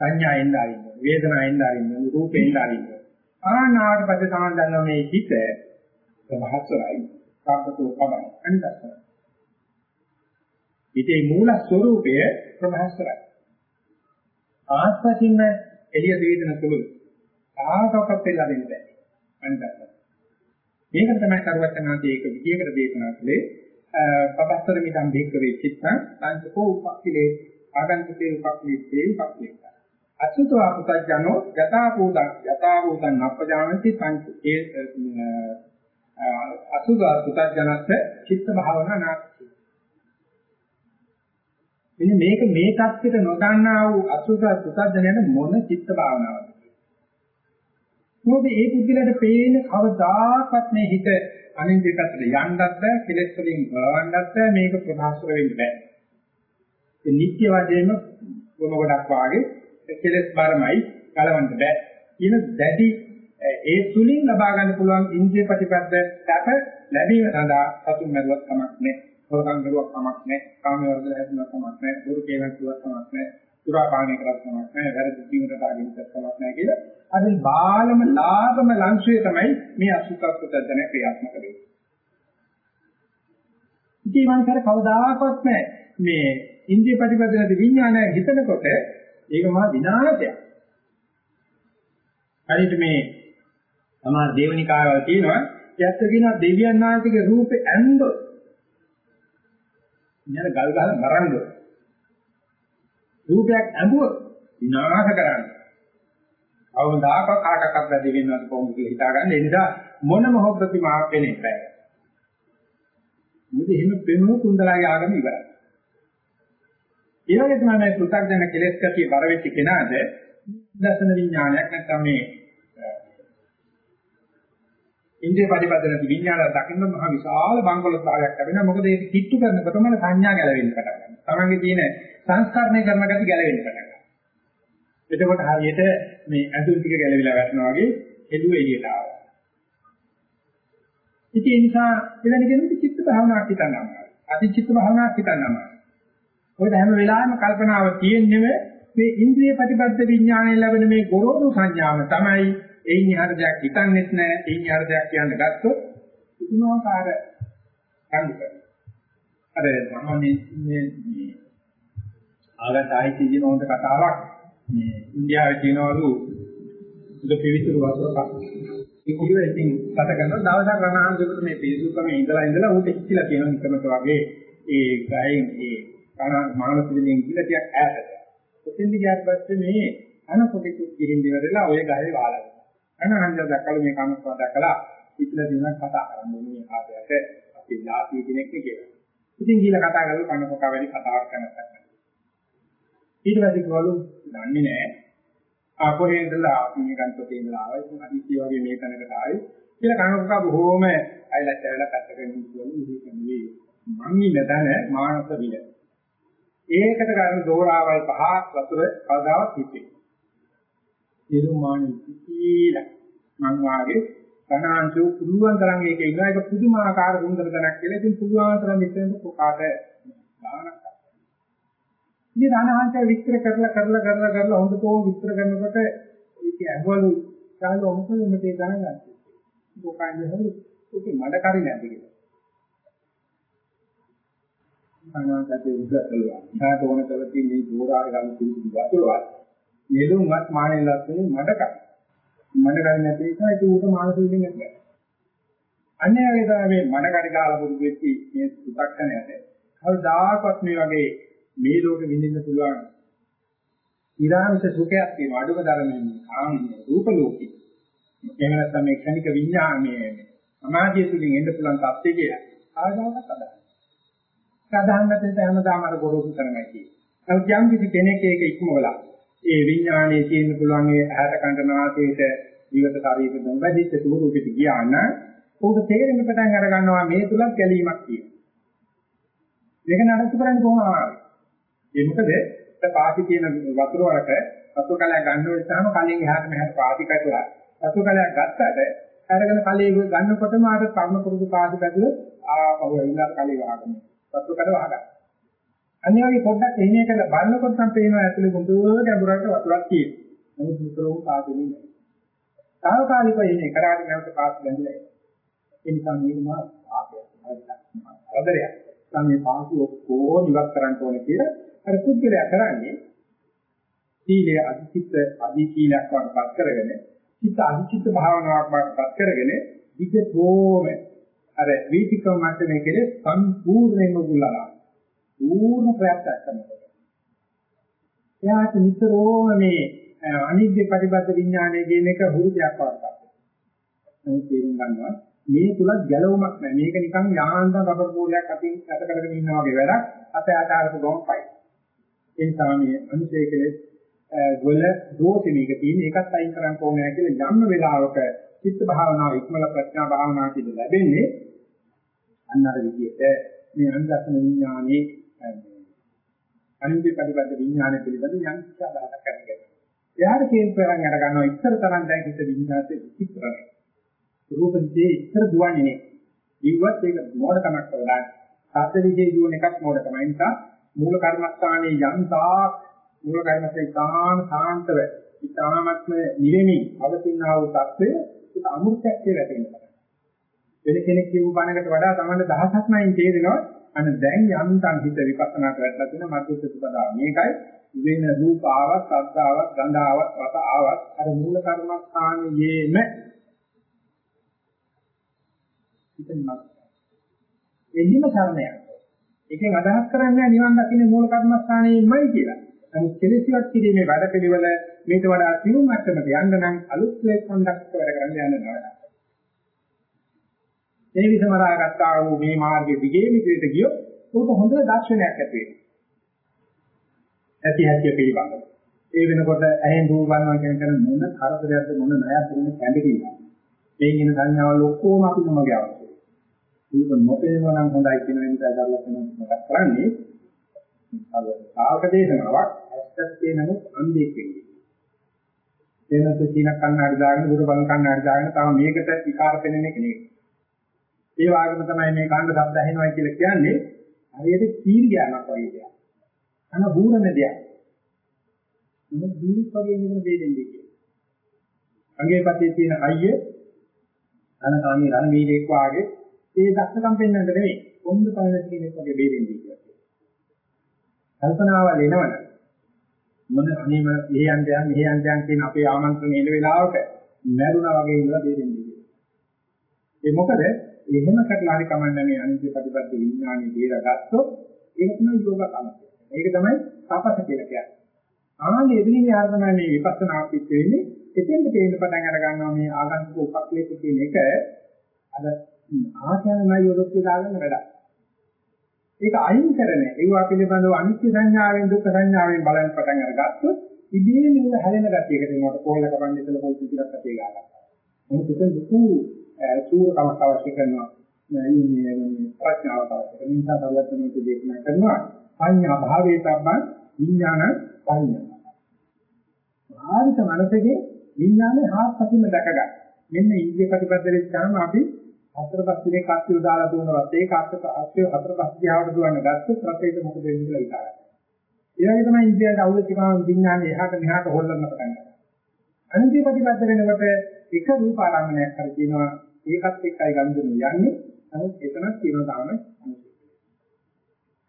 සංඥාෙන් ආරින්න. වේදනාවෙන් ආරින්න. රූපෙන් ආරින්න. ආනාට පස්සේ තමයි දන්නවා මේ හිත ප්‍රභාස්වරයි. කාපතෝ කබයි. අනිත්‍යයි. ඉතේ මූල ස්වરૂපය ප්‍රභාස්වරයි. ආස්පතින්ම එළිය වේදන කුළු. ආකපත් වෙලා දෙන්න බෑ. අනිත්‍යයි. මේක තමයි කරුවචනාදී ඒක විදියකට දේශනා කළේ පබස්තර මිදම් දෙක වේ චිත්තං සංකෝ උපක්ඛිලේ ආගන්තුකේ උපක්ඛිලේ උපක්ඛිලේ අසුතෝ අපතජනෝ යථා භූතං යථා භූතං අපජානති පංච ඒ අසුතෝ අපතජනස්ස චිත්ත භාවනා නාස්ති. මෙන්න මේක මේ தත්ත්වයට නොගන්නා වූ අසුතෝ අපතජනයන මොන චිත්ත භාවනාවද මොකද ඒ පුද්ගලයාට පේන කවදාකවත් මේ හිත අනිත් දෙකට යන්නත් බෑ කෙලෙස් වලින් බලවන්නත් බෑ මේක ප්‍රභාස්වර වෙන්න බෑ. ඒ නිත්‍ය වශයෙන්ම ගොම ගොඩක් වාගේ කෙලස් බරමයි කලවන්න බෑ කියන දැඩි ඒ තුලින් ලබා ගන්න පුළුවන් ඉන්ද්‍රිය ප්‍රතිපද සැප ලැබීම සඳහා සතුන් මරුවක් තමක් නෑ හොරකම් කරුවක් කමක් නැහැ. කාම වර්ධන හැදුනක් කමක් නැහැ. දුරු කේලක් කරුවක් කමක් නැහැ. සුරාපානය කරක් කමක් නැහැ. වැරදි ජීවිත දාගෙන ඉස්සක් කමක් නැහැ කියලා. අදින් බාලම ලාභම ලංශය තමයි මේ අසුකප්පත දැන ක්‍රියාත්මක වෙන්නේ. ඉතින් මම කර කවදාකවත් නැහැ. මේ ඉන්ද්‍රිය ප්‍රතිපදනද විඥානය හිතනකොට ඒක මහා විනාශයක්. හරියට මේ සමහර දේවනිකායවල තියෙනවා යැත්ත කියන දෙවියන් වහන්සේගේ රූපේ ඇඳොත් ඉන්නල ගල් ගහලා මරන්න රූපයක් ඇඹුව විනාශ කරන්න. අවුරුදාක කාටකත් බැදී වෙනවද කොහොමද කියලා හිතාගන්න. ඒ නිසා මොනම හෝ ප්‍රතිමාවක් වෙන්නේ නැහැ. මොකද එහෙම පෙනුණු කුන්දලාගේ ආගම ඉවරයි. ඒ වගේ තමයි මේ පෘථග්ජන කෙලෙස් කතිය බර වෙච්ච කෙනාද දර්ශන විඥානයක් නැත්නම් මේ ඉන්ද්‍රිය පරිපදන විඥාන දකින්න මහ විශාල බංගලොත් භාගයක් ලැබෙනවා. මොකද ඒක කිට්ටු කරනකොටම සංඥා ගැලවෙන්න පටන් ගන්නවා. තමන්ගේ තියෙන සංස්කරණය කරන ගති ගැලවෙන්න පටන් ගන්නවා. එතකොට හරියට මේ ඇඳුම් ටික ගැලවිලා වැටෙනවා වගේ එළුව එළියට ආවා. ඉතින් ඒ නිසා එළණ කියන්නේ චිත්ත භාවනාවක් හිතන්නම්. අතිචිත්ත භාවනාවක් හිතන්නම්. මොකද හැම වෙලාවෙම කල්පනාව තියෙන්නේම මේ ඉන්ද්‍රිය ප්‍රතිපද විඥානයේ ලැබෙන මේ ගොරෝසු සංඥාව තමයි එයින් යහට දෙයක් හිතන්නේත් නැහැ. එයින් යහට දෙයක් කියන්න ගත්තොත් පුදුමාකාර කන්දක. අර සාමාන්‍ය මේ ආගත ආයිති කියන හොඳ කතාවක් මේ ඉන්දියාවේ තියෙනවලු සුදු පිවිතුරු වතුර පහ. ඒක උඩ ඉතින් කත කරනවා දවසක් රණහන් දෙකට මේ පිරිසුකම ඉඳලා ඉඳලා උන්ට ඉච්චිලා කියන නිකමක වගේ ඒ ගයෙන් ඒ කන මානසික දෙයෙන් කියලා ටිකක් ඈතට. ඔතෙන්දි ගියාට පස්සේ මේ අනකොටිකුත් ගිහින් ඉවරලා ඔය ගහේ වාලා. අනහන්ද දැකලා මේ කමස්ව දැකලා ඉතල දිනක් කතා කරන්නේ මේ ආදයට අපි ඥාති කෙනෙක් කියලා. ඉතින් ගිහලා කතා කරලා කන පොක වැඩි කතාවක් කරන්නත් ඊට පස්සේ කවලු දන්නේ නැහැ. ආපෝරේ ඉඳලා අපි මේ ගන්තෝතේ ඉඳලා ආවා. ඉතින් අදිස්සිය වගේ මේ තැනකට ආවේ. කියලා කන පොක බොහෝම අයලත් ඇවිල්ලා පැත්තකින් ඉඳලා ඉහි කන්නේ. මං ඉන්න තැන මානස විල. ඒකට ගන්න දෝරාවල් පහ වතුර කවදාවත් හිතේ. නිර්මාණය කියලා මං වාගේ කනාංශු පුළුවන් තරම් මේක ඉන්නවා. ඒක පුදුමාකාර සුන්දර තැනක් කියලා. ඉතින් පුළුවන් තරම් මෙතන කොකාට දානක් ඉතින් අනහන්ත විස්තර කරලා කරලා කරලා කරලා හොඳටම විස්තර කරනකොට ඒක ඇහවලු කාලේ මොකද මේ දැනගන්නේ කොකාන්නේ හරි. ඒක මඩ කරි නැද්ද කියලා. අනාගතේ උගතලුවා. ඊට ඕන කරලා තියෙන මේ දෝරාය ගන්න පිළිතුරු වතුරවත් නෙළුම්වත් මානෙලත් නෙවෙයි මඩක. මඩ කරින් නැති නිසා ඒක උට මානසික දෙයක් නෑ. අන්නේ වගේ තමයි මේ මඩකඩ ගාලා පුරුදු වෙච්ච මේ සුතක්ෂණයට. කවදාකවත් මේ වගේ මේ ලෝකෙ විඳින්න පුළුවන් ඊරාමිත සුඛයක් තියෙන අඩුම ධර්මයෙන් කාමී රූප ලෝකෙ. එහෙම නැත්නම් මේ ක්ෂණික විඥානයේ සමාධිය තුලින් එන්න පුළුවන් තත්ත්වය කියලා. ආදාවක් අදහන. සාධාරණතේ හැමදාම අර ගොරෝසු කරනවා කියන්නේ. නමුත් යම් කිසි කෙනෙක් ඒක ඉක්මවලා ඒ විඥානයේ තියෙන පුළුවන් ඒ ඇහැට කනට නාසයට ජීවිත ශරීරෙ දුම්බදිච්ච ස්වරූපෙට ගියා නම් උන්ට තේරෙන්න පටන් අර ගන්නවා මේ තුලක් ගැලීමක් තියෙනවා. මේක නඩත්තු කරන්න කොහොම ආවේ? ඒ මොකද පාටි කියන වතුර වලට වතුර කලයක් ගන්න ඕන ඉස්සාම කලින් එහාට මෙහාට පාටි පැතුලා වතුර කලයක් ගත්තට අරගෙන කලයේ ගන්නකොටම අර පරණ පුරුදු පාටි පැතුල ආපහු එන්න කලේ වහගන්න. වතුර කඩ වහගන්න. අනිවාර්යයෙන් පොඩ්ඩක් එන්නේ කියලා බලනකොට නම් පේනවා ඇතුලේ හොඳට ගැඹුරට වතුරක් තියෙනවා. නමුත් විතරම පාදෙන්නේ නැහැ. తాවකාලිකව එන්නේ කරාට නැවත පාස් බැඳිලා. ඒ නිසා මේක මා ආපයක් ආදරයක්. සම්මේ පාසු ඔක්කොම ඉවත් කරන්න ඕනේ කියලා අර පුද්ගලයා කරන්නේ සීලය අධිචිත්ත අධිශීලයක් වඩපත් කරගෙන චිත්ත අධිචිත්ත භාවනාවක් වඩපත් කරගෙන විකතෝම අර වීතිකම මට්ටමේ කෙලෙස් සම්පූර්ණයෙන්ම ගුලලා පූර්ණ ප්‍රයත්නයක් කරනකොට. එයාට නිතරම මේ අනිත්‍ය පරිබද්ධ විඥානය කියන එක හුරුදයක් වඩපත්. නමුත් තේරුම් ගන්නවා මේ තුල ගැලවුමක් නැහැ. මේක නිකන් යාන්තම් රබර් බෝලයක් අතින් අත කරගෙන ඉන්නා වගේ වැඩක්. අපේ ආකාරක ගොම්පයි. ඒ නිසා මේ අනුශේ කෙලෙස් ගොල්ල දෝෂෙ මේක තියෙන එකත් අයින් කරන්න ඕනේ කියලා යම් වෙලාවක චිත්ත භාවනාව ඉක්මල ප්‍රඥා භාවනාව කියන ලැබෙන්නේ අන්න අර විදිහට මේ අනුදර්ශන විඥානයේ අනිත්‍ය පරිබද්ධ විඥානය පිළිබඳ යම් කිසි අදහසක් කරගන්න. එයාට කේන්ද්‍රයෙන් අර ගන්නවා ඉස්සර තරම් දැන් හිත විඥානයේ විචිත්‍රයි. රූප දිගේ ඉස්සර දුවන්නේ නේ. ජීවත් ඒක මොඩකමක් කරලා සද්ද විශේෂ දුවන එකක් මොඩකම. ඒ නිසා මූල කර්මස්ථානයේ යන්තා මූල කර්මස්ථානයේ තාම සාන්තව ඉතාමත්ම නිවෙමින් අවතිනා වූ தත්ත්වය ඒක අමුත්‍යක්ෂේ වැටෙනවා. වෙන කෙනෙක් කියපු බණකට වඩා තමයි දහසක් නයින් තේරෙනවා. අන්න දැන් යන්තම් හිත විපස්සනාට වැටලා තියෙන මධ්‍ය ප්‍රතිපදාව. මේකයි වෙන රූප ආවත්, ශබ්ද ආවත්, ගන්ධ ආවත්, රස ආවත් අර මූල කර්මස්ථානයේම හිතන්නත්. එහිම සරණයක්. එකෙන් අදහස් කරන්නේ නිවන් දකින්න මූල කර්මස්ථානයේමයි කියලා. නමුත් කෙලෙසියක් කිරීමේ වැඩ පිළිවෙල මේට වඩා සියුම් මට්ටමට යන්න නම් අලුත් ක්ලේශ කොන්ඩක්ට් වැඩ කරන්න යන්න ඕනේ. මේ විසමරාගත්තා වූ මේ මාර්ගයේ දිගේ මිදිරට ගියොත් උට හොඳ දර්ශනයක් ඇති වෙනවා. ඇති හැටි පිළිබඳව. ඒ වෙනකොට ඇහෙන් රූප බලනවා කියන කෙන මොන කරදරයක්ද මොන ණයක් වෙන කැඳකිරීම. මේ කියන සංඥාවල් ඔක්කොම අපි නමගේ අවශ්‍යයි. ඒක නොපෙනෙනවා නම් හොඳයි කියන නිසා කරලා තමයි මතක් කරන්නේ. අර සාවක දේශනාවක් ඇත්තටේ නමුත් අන්ධයෙක් වෙන්නේ. එනත චීන කන්නාඩි දාගෙන බුදු බල කන්නාඩි දාගෙන තව මේකට විකාර පෙනෙන එක නෙවෙයි. ඒ වගේම තමයි මේ කාණ්ඩ શબ્ද ඇහෙනවා කියලා කියන්නේ හරියට කීරි ගෑමක් වගේ දෙයක්. අන බූරණ දෙයක්. මොන දීප් වගේ නිකන් දෙන්නේ කියන්නේ. අංගේ පැත්තේ තියෙන අයිය අනකාමී රණවීරයෙක් වාගේ ඒ දක්ෂකම් පෙන්වන්නද නෙවෙයි. කොන්ද පළල කෙනෙක් වගේ දෙන්නේ කියලා. කල්පනාවල් එනවනේ මොන අනේම මෙහෙ යන්න යන් මෙහෙ යන්න යන් කියන අපේ ආමන්ත්‍රණය එන වෙලාවක මැරුණා වගේ ඉඳලා දෙන්නේ. ඒ මොකද එහෙම කටලා හරි කමන්නේ මේ අනිත්‍ය ප්‍රතිපද විඥානේ බේරගත්තොත් ඒක තමයි යෝග කම. ඒක තමයි තපස කියලා කියන්නේ. ආන්නේ එදිනේ ආර්ධනා මේ විපස්සනා පිට වෙන්නේ එතෙන්ද තේින්න පටන් අර ගන්නවා මේ ආගන්තුක උපක්ලේශ කියන එක අර ආශයන් නයොරොත් දාගන්න වැඩක්. ඒක අයින් කරන ඒවා පිළිබඳව අනිත්‍ය සංඥාවෙන් දුක්ඛ සංඥාවෙන් බලන්න පටන් අරගත්තොත් ඉබේම මේක හැලෙන ගතියකට එනකොට කොහොල්ල කපන්න ඉතල පොල් ටිකක් අතේ ගන්නවා. මොකද ඒක දුකු සූරකමක් අවශ්‍ය කරනවා. මේ ප්‍රඥාවක් අවශ්‍ය කරන නිසා සර්වඥ දේශනා කරනවා. සංඥා භාවයේ සම්බන් විඥාන සංඥා. භාවිත මනසකේ විඥානේ හාත්පසින්ම දැක ගන්න. මෙන්න ඉන්ද්‍රිය ප්‍රතිපද වෙච්චාම අපි හතර පහ දිනේ කස්සිය දාලා දුන්නවත් ඒක අත්ක අස්සිය හතර පහ දිහාවට දුවන්න ගත්තොත් රටේට මොකද වෙන්නේ කියලා හිතාගන්න. ඒ වගේ තමයි ඉන්දියාවේ අවුල තිබාම විඥානේ එහාට මෙහාට හොල්ලන්න පටන් ගන්නවා. අනිත්‍ය ප්‍රතිපද වෙනකොට එක රූප ආරම්භණයක් කර කියනවා ඒකත් එක්කයි ගන්දුන යන්නේ. නමුත් එතනක් තියෙනවා තාම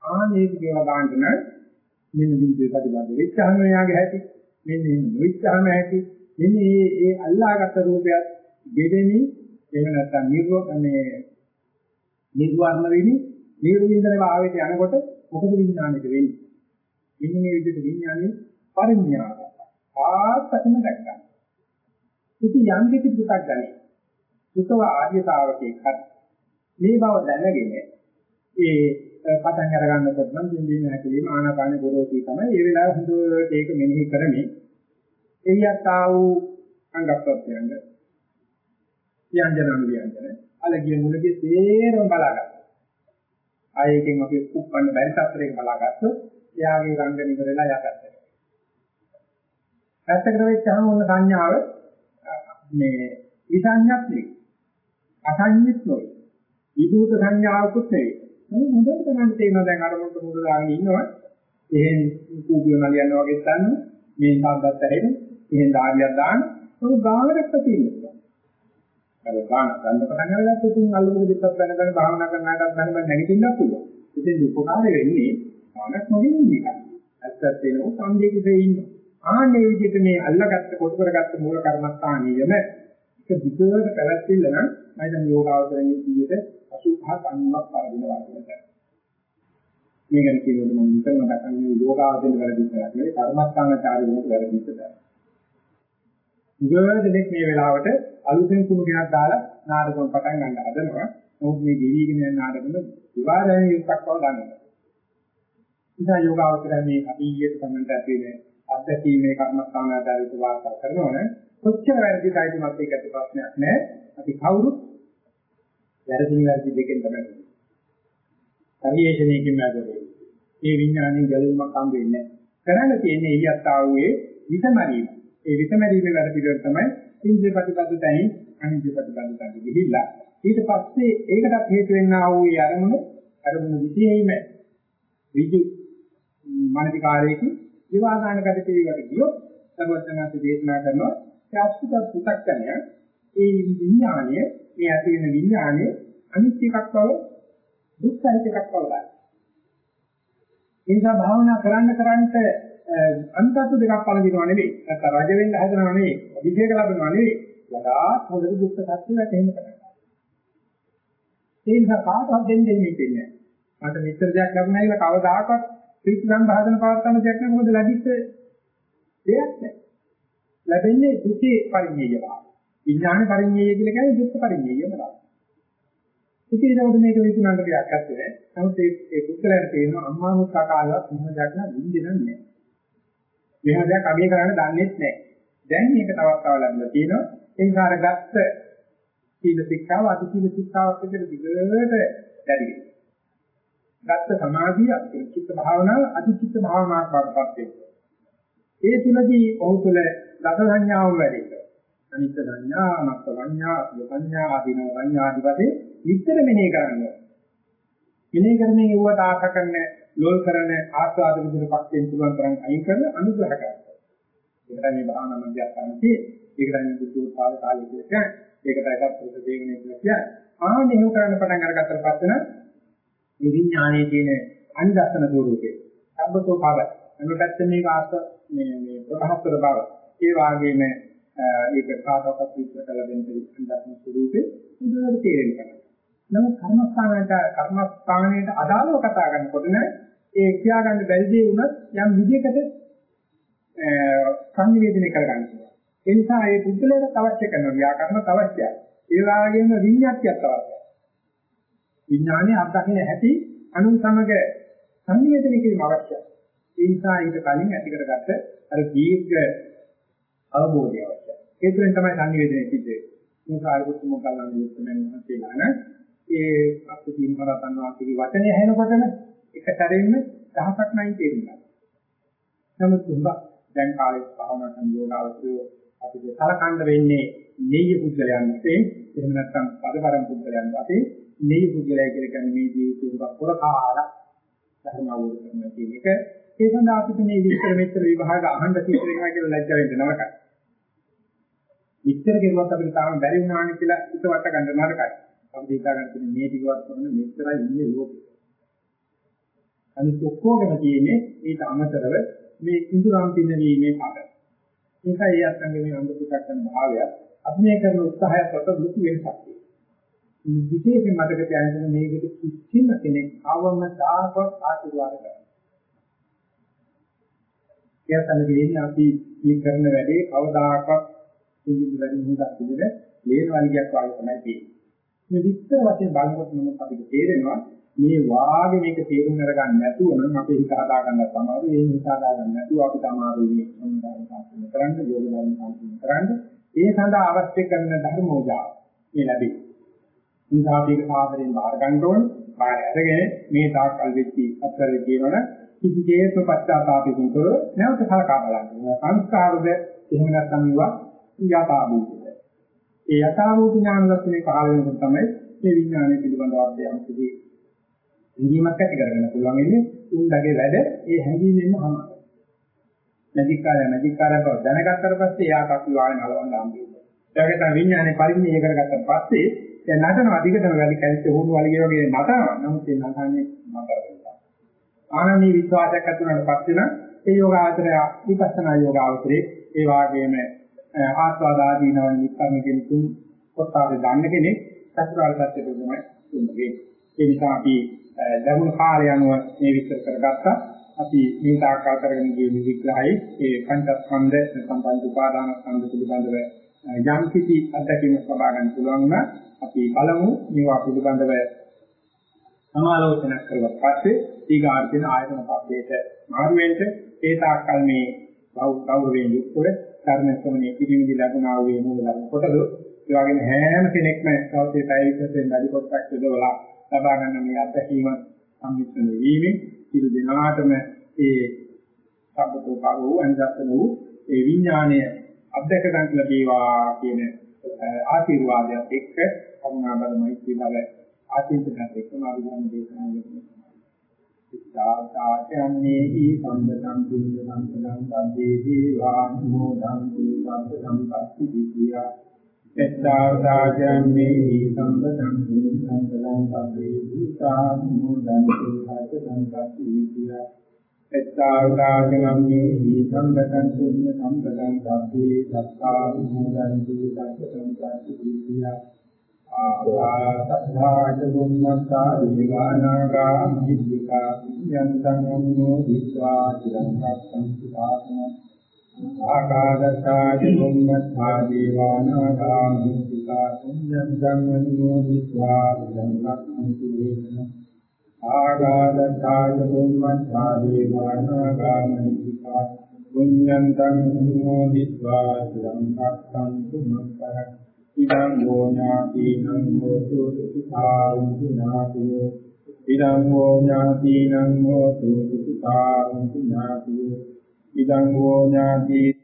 ආනේක කියලා ගන්න නම් මෙන්න විදිහේ ප්‍රතිපද වෙච්චාම එයාගේ හැටි මෙන්න එහෙම වෙච්චාම හැටි මෙන්න මේ ඒ අල්ලාගත් රූපයත් දෙදෙනි එහෙම නැත්නම් නිර්ව මේ නිර්වාණ වෙවි නිර්වින්දන භාවයට යනකොට මොකද විඥාණයට වෙන්නේ? මෙන්න මේ විදිහට විඥානේ පරිඥාන. ආත්මකම දැක්කා. ඉතින් යම් කිසි පුතක් ගන්නේ. සුතව ආර්යතාවකේ හරි. මේ බව දැනගෙන ඒ පටන් අර ගන්නකොට නම් දින්දින හැකලීම ආනාපාන ගොරෝසී තමයි. ඒ වෙලාව හොඳට ඒක මෙනෙහි කරමින් එළියට ආ වූ අංගප්‍රත්‍යංග ව්‍යංජන ව්‍යංජන අලගිය මුලගේ තේරම බලාගන්න. ආයෙකින් අපි උප්පන්න බැරි සතරෙන් බලාගත්තොත් එයාගේ රංගන ඉවරලා යකට. පැත්තකට වෙච්චාම ඔන්න සංඥාව මේ විසංඥක් නෙවෙයි. අසංඥිත් නෙවෙයි. විදුත සංඥාවකුත් නෙවෙයි. මොන හොඳට තමයි තේරෙනවා දැන් අර මොකද මුල දාගෙන ඉන්නවා. එහෙන් කූපිය නලියනවා වගේ ගන්න මේ සාද්දත් ඇහෙන. එහෙන් ධාරියක් දාන්න. ඒක ගානකට තියෙනවා. අර ගාන ගන්න පටන් අරගත්තොත් ඉතින් අල්ලුම දෙකක් ගන්න ගන්න භාවනා කරන අයටත් ගන්න බෑ නැගිටින්නත් පුළුවන්. ඉතින් උපකාර වෙන්නේ ආනක් නොවෙන්නේ නිකන්. ඇත්තට වෙනකොට සම්දේකේ ඉන්නවා. ආන්නේ විදිහට මේ අල්ලගත්ත කොට කරගත්ත මූල කර්මස්ථානියම එක දිගට පැවැත්විල්ල නම් මම දැන් යෝගාවතරයේ 85 90ක් පරදින වගේ. මේ ගැන කියනකොට මම හිතන මතක් කරන්නේ යෝගාවතරේ වැරදි කරලා නෙවෙයි කර්මස්ථානචාරී වෙනකොට වැරදි කරලා. ඉගෙනදෙක් මේ වෙලාවට අලුතෙන් කුණු ගෙනත් දාලා නාටකම් පටන් ගන්න හදනවා. මොකද මේ ගෙවිගෙන යන නාටකෙම විවාදයෙන් යුක්තක් බව දන්නවා. ඉතින් යෝගාවචරය මේ අපි ඊයේ කමෙන්ට් ඇතුලේ අධ්‍යක්ීමේ කර්මස්ථාන ආධාරිත වාර්තා කරනවනේ කොච්චර වැරදි කායිමත් ඒකට ප්‍රශ්නයක් නැහැ. අපි කවුරුත් වැරදි වැරදි දෙකෙන් තමයි. පරිේශණයකින් මැදදී. මේ විඥානයේ ගැලවීමක් හම් වෙන්නේ නැහැ. කරන්න තියෙන්නේ එළියත් ආවේ විසමරීම. ඒ විසමරීමේ වැඩ පිළිවෙල තමයි ඉන්ද්‍රිය ප්‍රතිපදිතයි අනිත්‍ය ප්‍රතිපදිතයි ගිහිල්ලා ඊට පස්සේ ඒකටත් හේතු වෙන්නා වූ ඒ අරමුණ අරමුණ විශේෂයෙන්ම විදු මානසිකාරයේදී විවාදාන කටයුතුකට ගියොත් සර්වඥාන්ත දේශනා කරනවා ශාස්ත්‍රික පුතක්ඥය ඒ විඥානය මේ ඇති වෙන විඥානය අනිත්‍ය එකක් බව දුක් සහිත එකක් බව ගන්න. ඒ නිසා භාවනා කරන්න කරන්ට අන්තත් දෙකක් පළදිනව නෙවෙයි. නැත්නම් රජ වෙන්න හදනව නෙවෙයි. විදේක ලබනව නෙවෙයි. වඩා හොඳට දුක්ඛ සත්‍ය වැටහෙන්න කරනවා. ඒ නිසා කාටවත් දෙන්නේ දෙන්නේ නැහැ. මට මෙච්චර දෙයක් ලැබුණා කියලා කවදාකවත් ත්‍රිසං භාදන පවත්තන දෙයක් නෑ මොකද ලැබිච්ච දෙයක් නෑ. ලැබෙන්නේ දුකේ පරිඤ්ඤය බව. විඥාන පරිඤ්ඤය කියලා කියන්නේ දුක්ඛ පරිඤ්ඤයම බව. ඉතින් ඒකට මේක විකුණන්න දෙයක් නැත්තේ. නමුත් ඒ ඒ පුත්‍රයාට තේරෙනවා අම්මා මුත්තා කාලවත් මොහොත දෙයක් නෑ විඳින්නේ නෑ. මෙහෙම දෙයක් අගය කරන්න දන්නේ නැහැ. දැන් මේක තවත් තව ලැබිලා තියෙනවා. ඒ නිසා අර ගත්ත සීල ශික්ෂාව අති සීල ශික්ෂාවක් විදිහට දිගට දැරි ගත්ත සමාධිය චිත්ත භාවනාව අති චිත්ත භාවනාවක් වඩපත් වෙනවා. ඒ තුලදී ඔහු තුල දස සංඥාව වැඩි වෙනවා. අනිත්‍ය සංඥා, අනත්ත් සංඥා, අසුභ සංඥා, ආදීන සංඥා ආදී වශයෙන් විතර මෙනෙහි කරනවා. මෙනෙහි කරන්නේ යුවට ආශ කරන, ලෝල් කරන ආස්වාද විදිහටපත් වෙන්න පුළුවන් තරම් අයින් කරලා අනුග්‍රහ කරනවා. ඒකට මේ භාවනා මධ්‍යස්ථානයේ ඒකට මේ බුද්ධෝත්පාද කාලය කියලා කියන්නේ. ඒකට එකක් ප්‍රතිදේවණය කියලා කියන්නේ. ආ මෙහෙම කරන්න පටන් අරගත්තට පස්සේ මේ විඥානයේ තියෙන අනිදස්සන ස්වરૂපේ සම්බතෝ භව අනුපැත්ත මේක ආස්ත මේ මේ ප්‍රභාස්තර බව ඒ වාගේම ඒක කාටවත් විස්තර කළ දෙන්න අනිදස්සන ස්වરૂපේ උදාහරණ තේරෙන්න නමුත් කර්මස්ථානයට කර්මස්ථානයට අදාළව කතා කරනකොට නේ ඒ කියා ගන්න බැරි දේ වුණත් යම් විදිහකට සංනිවේදනය කරගන්න පුළුවන්. ඒ නිසා ඒ පුද්ගලයාට අවශ්‍ය කරන ව්‍යාකරණ අවශ්‍යයි. ඒ වගේම විඤ්ඤාතියක් අවශ්‍යයි. විඥානයේ අත්දකින්න ඇති අනුන් සමග සංවේදනය කිරීම අවශ්‍යයි. ඒ නිසා ඊට කලින් ඇති කරගත්ත අර දීර්ඝ අවබෝධය අවශ්‍යයි. ඒ තුළින් තමයි සංවේදනය සිද්ධ වෙන්නේ. මේ කාර්යකුත් මොකක්ද යුක්තමෙන් මහත්ලා න ඒ අපේ මරතන් වාක්‍යයේ වචනේ ඇහෙනකොටම එක සැරෙන්න දහසක් නැයි තේරුණා. නමුත් උඹ දැන් කාලේ භාවනා කරන යෝගාවචරය අපිට සලකන්න වෙන්නේ නෙయ్య පුද්ගලයන් වශයෙන් එහෙම නැත්නම් පදපරම් පුද්ගලයන් වශයෙන් මේ පුද්ගලයා කියලා කියන්නේ මේ ජීවිතේ උගක් පොරකාර ධර්ම අවබෝධ කරගන්න කියන එක. ඒ සඳහා අපිට මේ විස්තර මෙච්චර විභාග අහන්න සිද්ධ වෙනවා කියලා ලැජ්ජ වෙන්න නරකයි. විස්තර කෙරුවත් අපිට තාම බැරි වුණානේ කියලා හිතවට ගන්න නරකයි. අපි හිතා ගන්න තියෙන මේ ටිකවත් කරන මෙච්චරයි ඉන්නේ ලෝකෙ. අනිත් ඔක්කොගෙම තියෙන්නේ ඊට අමතරව මේ ඉඳුරම් පින්නීමේ පද. ඒකයි ඒ අත්ංගෙ මේ අඳුරක් කරන භාවය අපි මේ කරන උත්සාහයත් අතර ලොකු වෙනසක් විශේෂයෙන් මතක තියාගන්න මේකට කිසිම කෙනෙක් අවම දායකව ආශිර්වාද කරනවා. එයාටම වෙන්නේ අපි මේ කරන වැඩේ කවදාකවත් ඉදිරි වැඩි මොහොතක් පිළිද ලේන වර්ගයක් වගේ තමයි තියෙන්නේ. මේ විස්තර වශයෙන් බලනකොට නම් අපිට තේරෙනවා මේ වාගේ මේක තේරුම් අරගන්න නැතුව නම් අපේ හිත හදා ගන්න තමයි ඒ හිත හදා ගන්න නැතුව අපි තමයි මේ සම්දාන සාකච්ඡා කරන්න යෝග ධර්ම සාකච්ඡා කරන්න ඒ සඳහා අවශ්‍ය කරන ධර්මෝජා මේ ලැබෙන්නේ නිසා මේක සාදරයෙන් බාර ගන්න ඕනේ. බාර අරගෙන මේ තාක්කල් වෙච්ච අත්තරේ කියවන කිසි දෙයක පශ්චාත්තාපයෙන් තොර නැවත සලකා බලන්න. සංස්කාරද එහෙම නැත්නම් ඒවා යථාභූතද. ඒ යථාභූත ඥාන ලක්ෂණේ පහළ වෙනකොට තමයි මේ විඥානය පිළිබඳව අධ්‍යයනය කිදී ඉංගීමක් ඇති කරගන්න පුළුවන් වෙන්නේ උන්දගේ වැඩ ඒ හැඟීමෙන්ම හමයි. මැජික් කාර්ය මැජික් කාර්ය බව දැනගත්තට පස්සේ එයා කපි වාගෙන හලවන්න හම්බෙන්නේ. ඒ වගේ තමයි විඥානේ පරිණිය කරගත්තට පස්සේ දැන් නටනවා දිගටම වැඩි කැලිට හුණු වලිගේ වගේ නටනවා. නමුත් ඒ නටන්නේ මතර වෙනවා. ආනන්දී විශ්වාසයක් ඇති වුණාට පස්සේ නම් ඒ යෝගාවචරය විපස්සනා යෝගාවචරේ ඒ වාගේම ආස්වාද ආදීනවන් නිස්සාරණ කියන තුන් කොටාවේ දන්න කෙනෙක් චතුරාර්ය සත්‍යයට තමයි තුන්ගේ. ඒ නිසා අපි ලැබුණු කාලය අනුව මේ විස්තර කරගත්තා. අපි මේ තාක්කා කරගෙන ගිය විග්‍රහයේ ඒ පංචස්කන්ධ සම්බන්ධ උපාදාන ස්කන්ධ පිළිබඳව යම් කිසි අත්දැකීමක් ලබා ගන්න පුළුවන් නම් අපි බලමු මේවා පිළිබඳව සමාලෝචන කරුවා පස්සේ ඊගාර්ථින ආයතන පබ්බේට මාරු වෙන්න ඒ තාක්කල් මේ ගෞරවයෙන් යුක්තව ධර්ම ශ්‍රවණය කිරීමේදී ලැබුණා වූ මූල ධර්ම කොටද ඒ වගේම හැම කෙනෙක්ම තවසේ පැයකට වැඩි කොටසක් යොදවලා ලබා ගන්න මේ අත්දැකීම සම්මිශ්‍රණය වීමෙන් සියලු දෙනාටම ඒ සම්පතෝ භවෝ අනිදස්සන වූ ඒ විඥානය අධ්‍යක ගන්න ලැබේවා කියන ආශිර්වාදයක් එක්ක කරුණා බල මෛත්‍රී බල ආචින්තනත් එක්කම අභිධර්ම දේශනා කරනවා. සිතාචාචන්නේ ඊ සම්බතං පුඤ්ඤ සම්පදං සම්දේහි වාමෝදං සම්ප සම්පත්ති දිකියා සිතාචාචන්නේ ඊ සම්බතං පුඤ්ඤ සම්පදං සම්දේහි වාමෝදං සම්ප සම්පත්ති දිකියා එත්තාවදාගමන්නේ ඊ සම්බතං පුඤ්ඤ සම්පදං සබ්බේ සත්තා මුදං සම්ප සම්පත්ති දිකියා ආසද්ධාච බුම්මත්තා දීවානාගා මිද්దికා යන්තං යන්නෝ විස්වා චිරං සම්පති ආකාදසාදි බුම්මත්තා දේවානාගා මුත්‍තිකා පුඤ්ඤං ධම්මනිෝදිස්වා බුද්ධං දේශන. ආකාදසාදි බුම්මත්තා දේවානාගා මුත්‍තිකා පුඤ්ඤං ධම්මනිෝදිස්වා බුද්ධං රක්ඛන්තු මක්ඛරක් ඉදං ගෝඥාතිනං හෝතු සුඛාං විනාතියෝ ඉදං ගෝඥාතිනං හෝතු සුඛාං විනාතියෝ ඉදං ගෝඥාති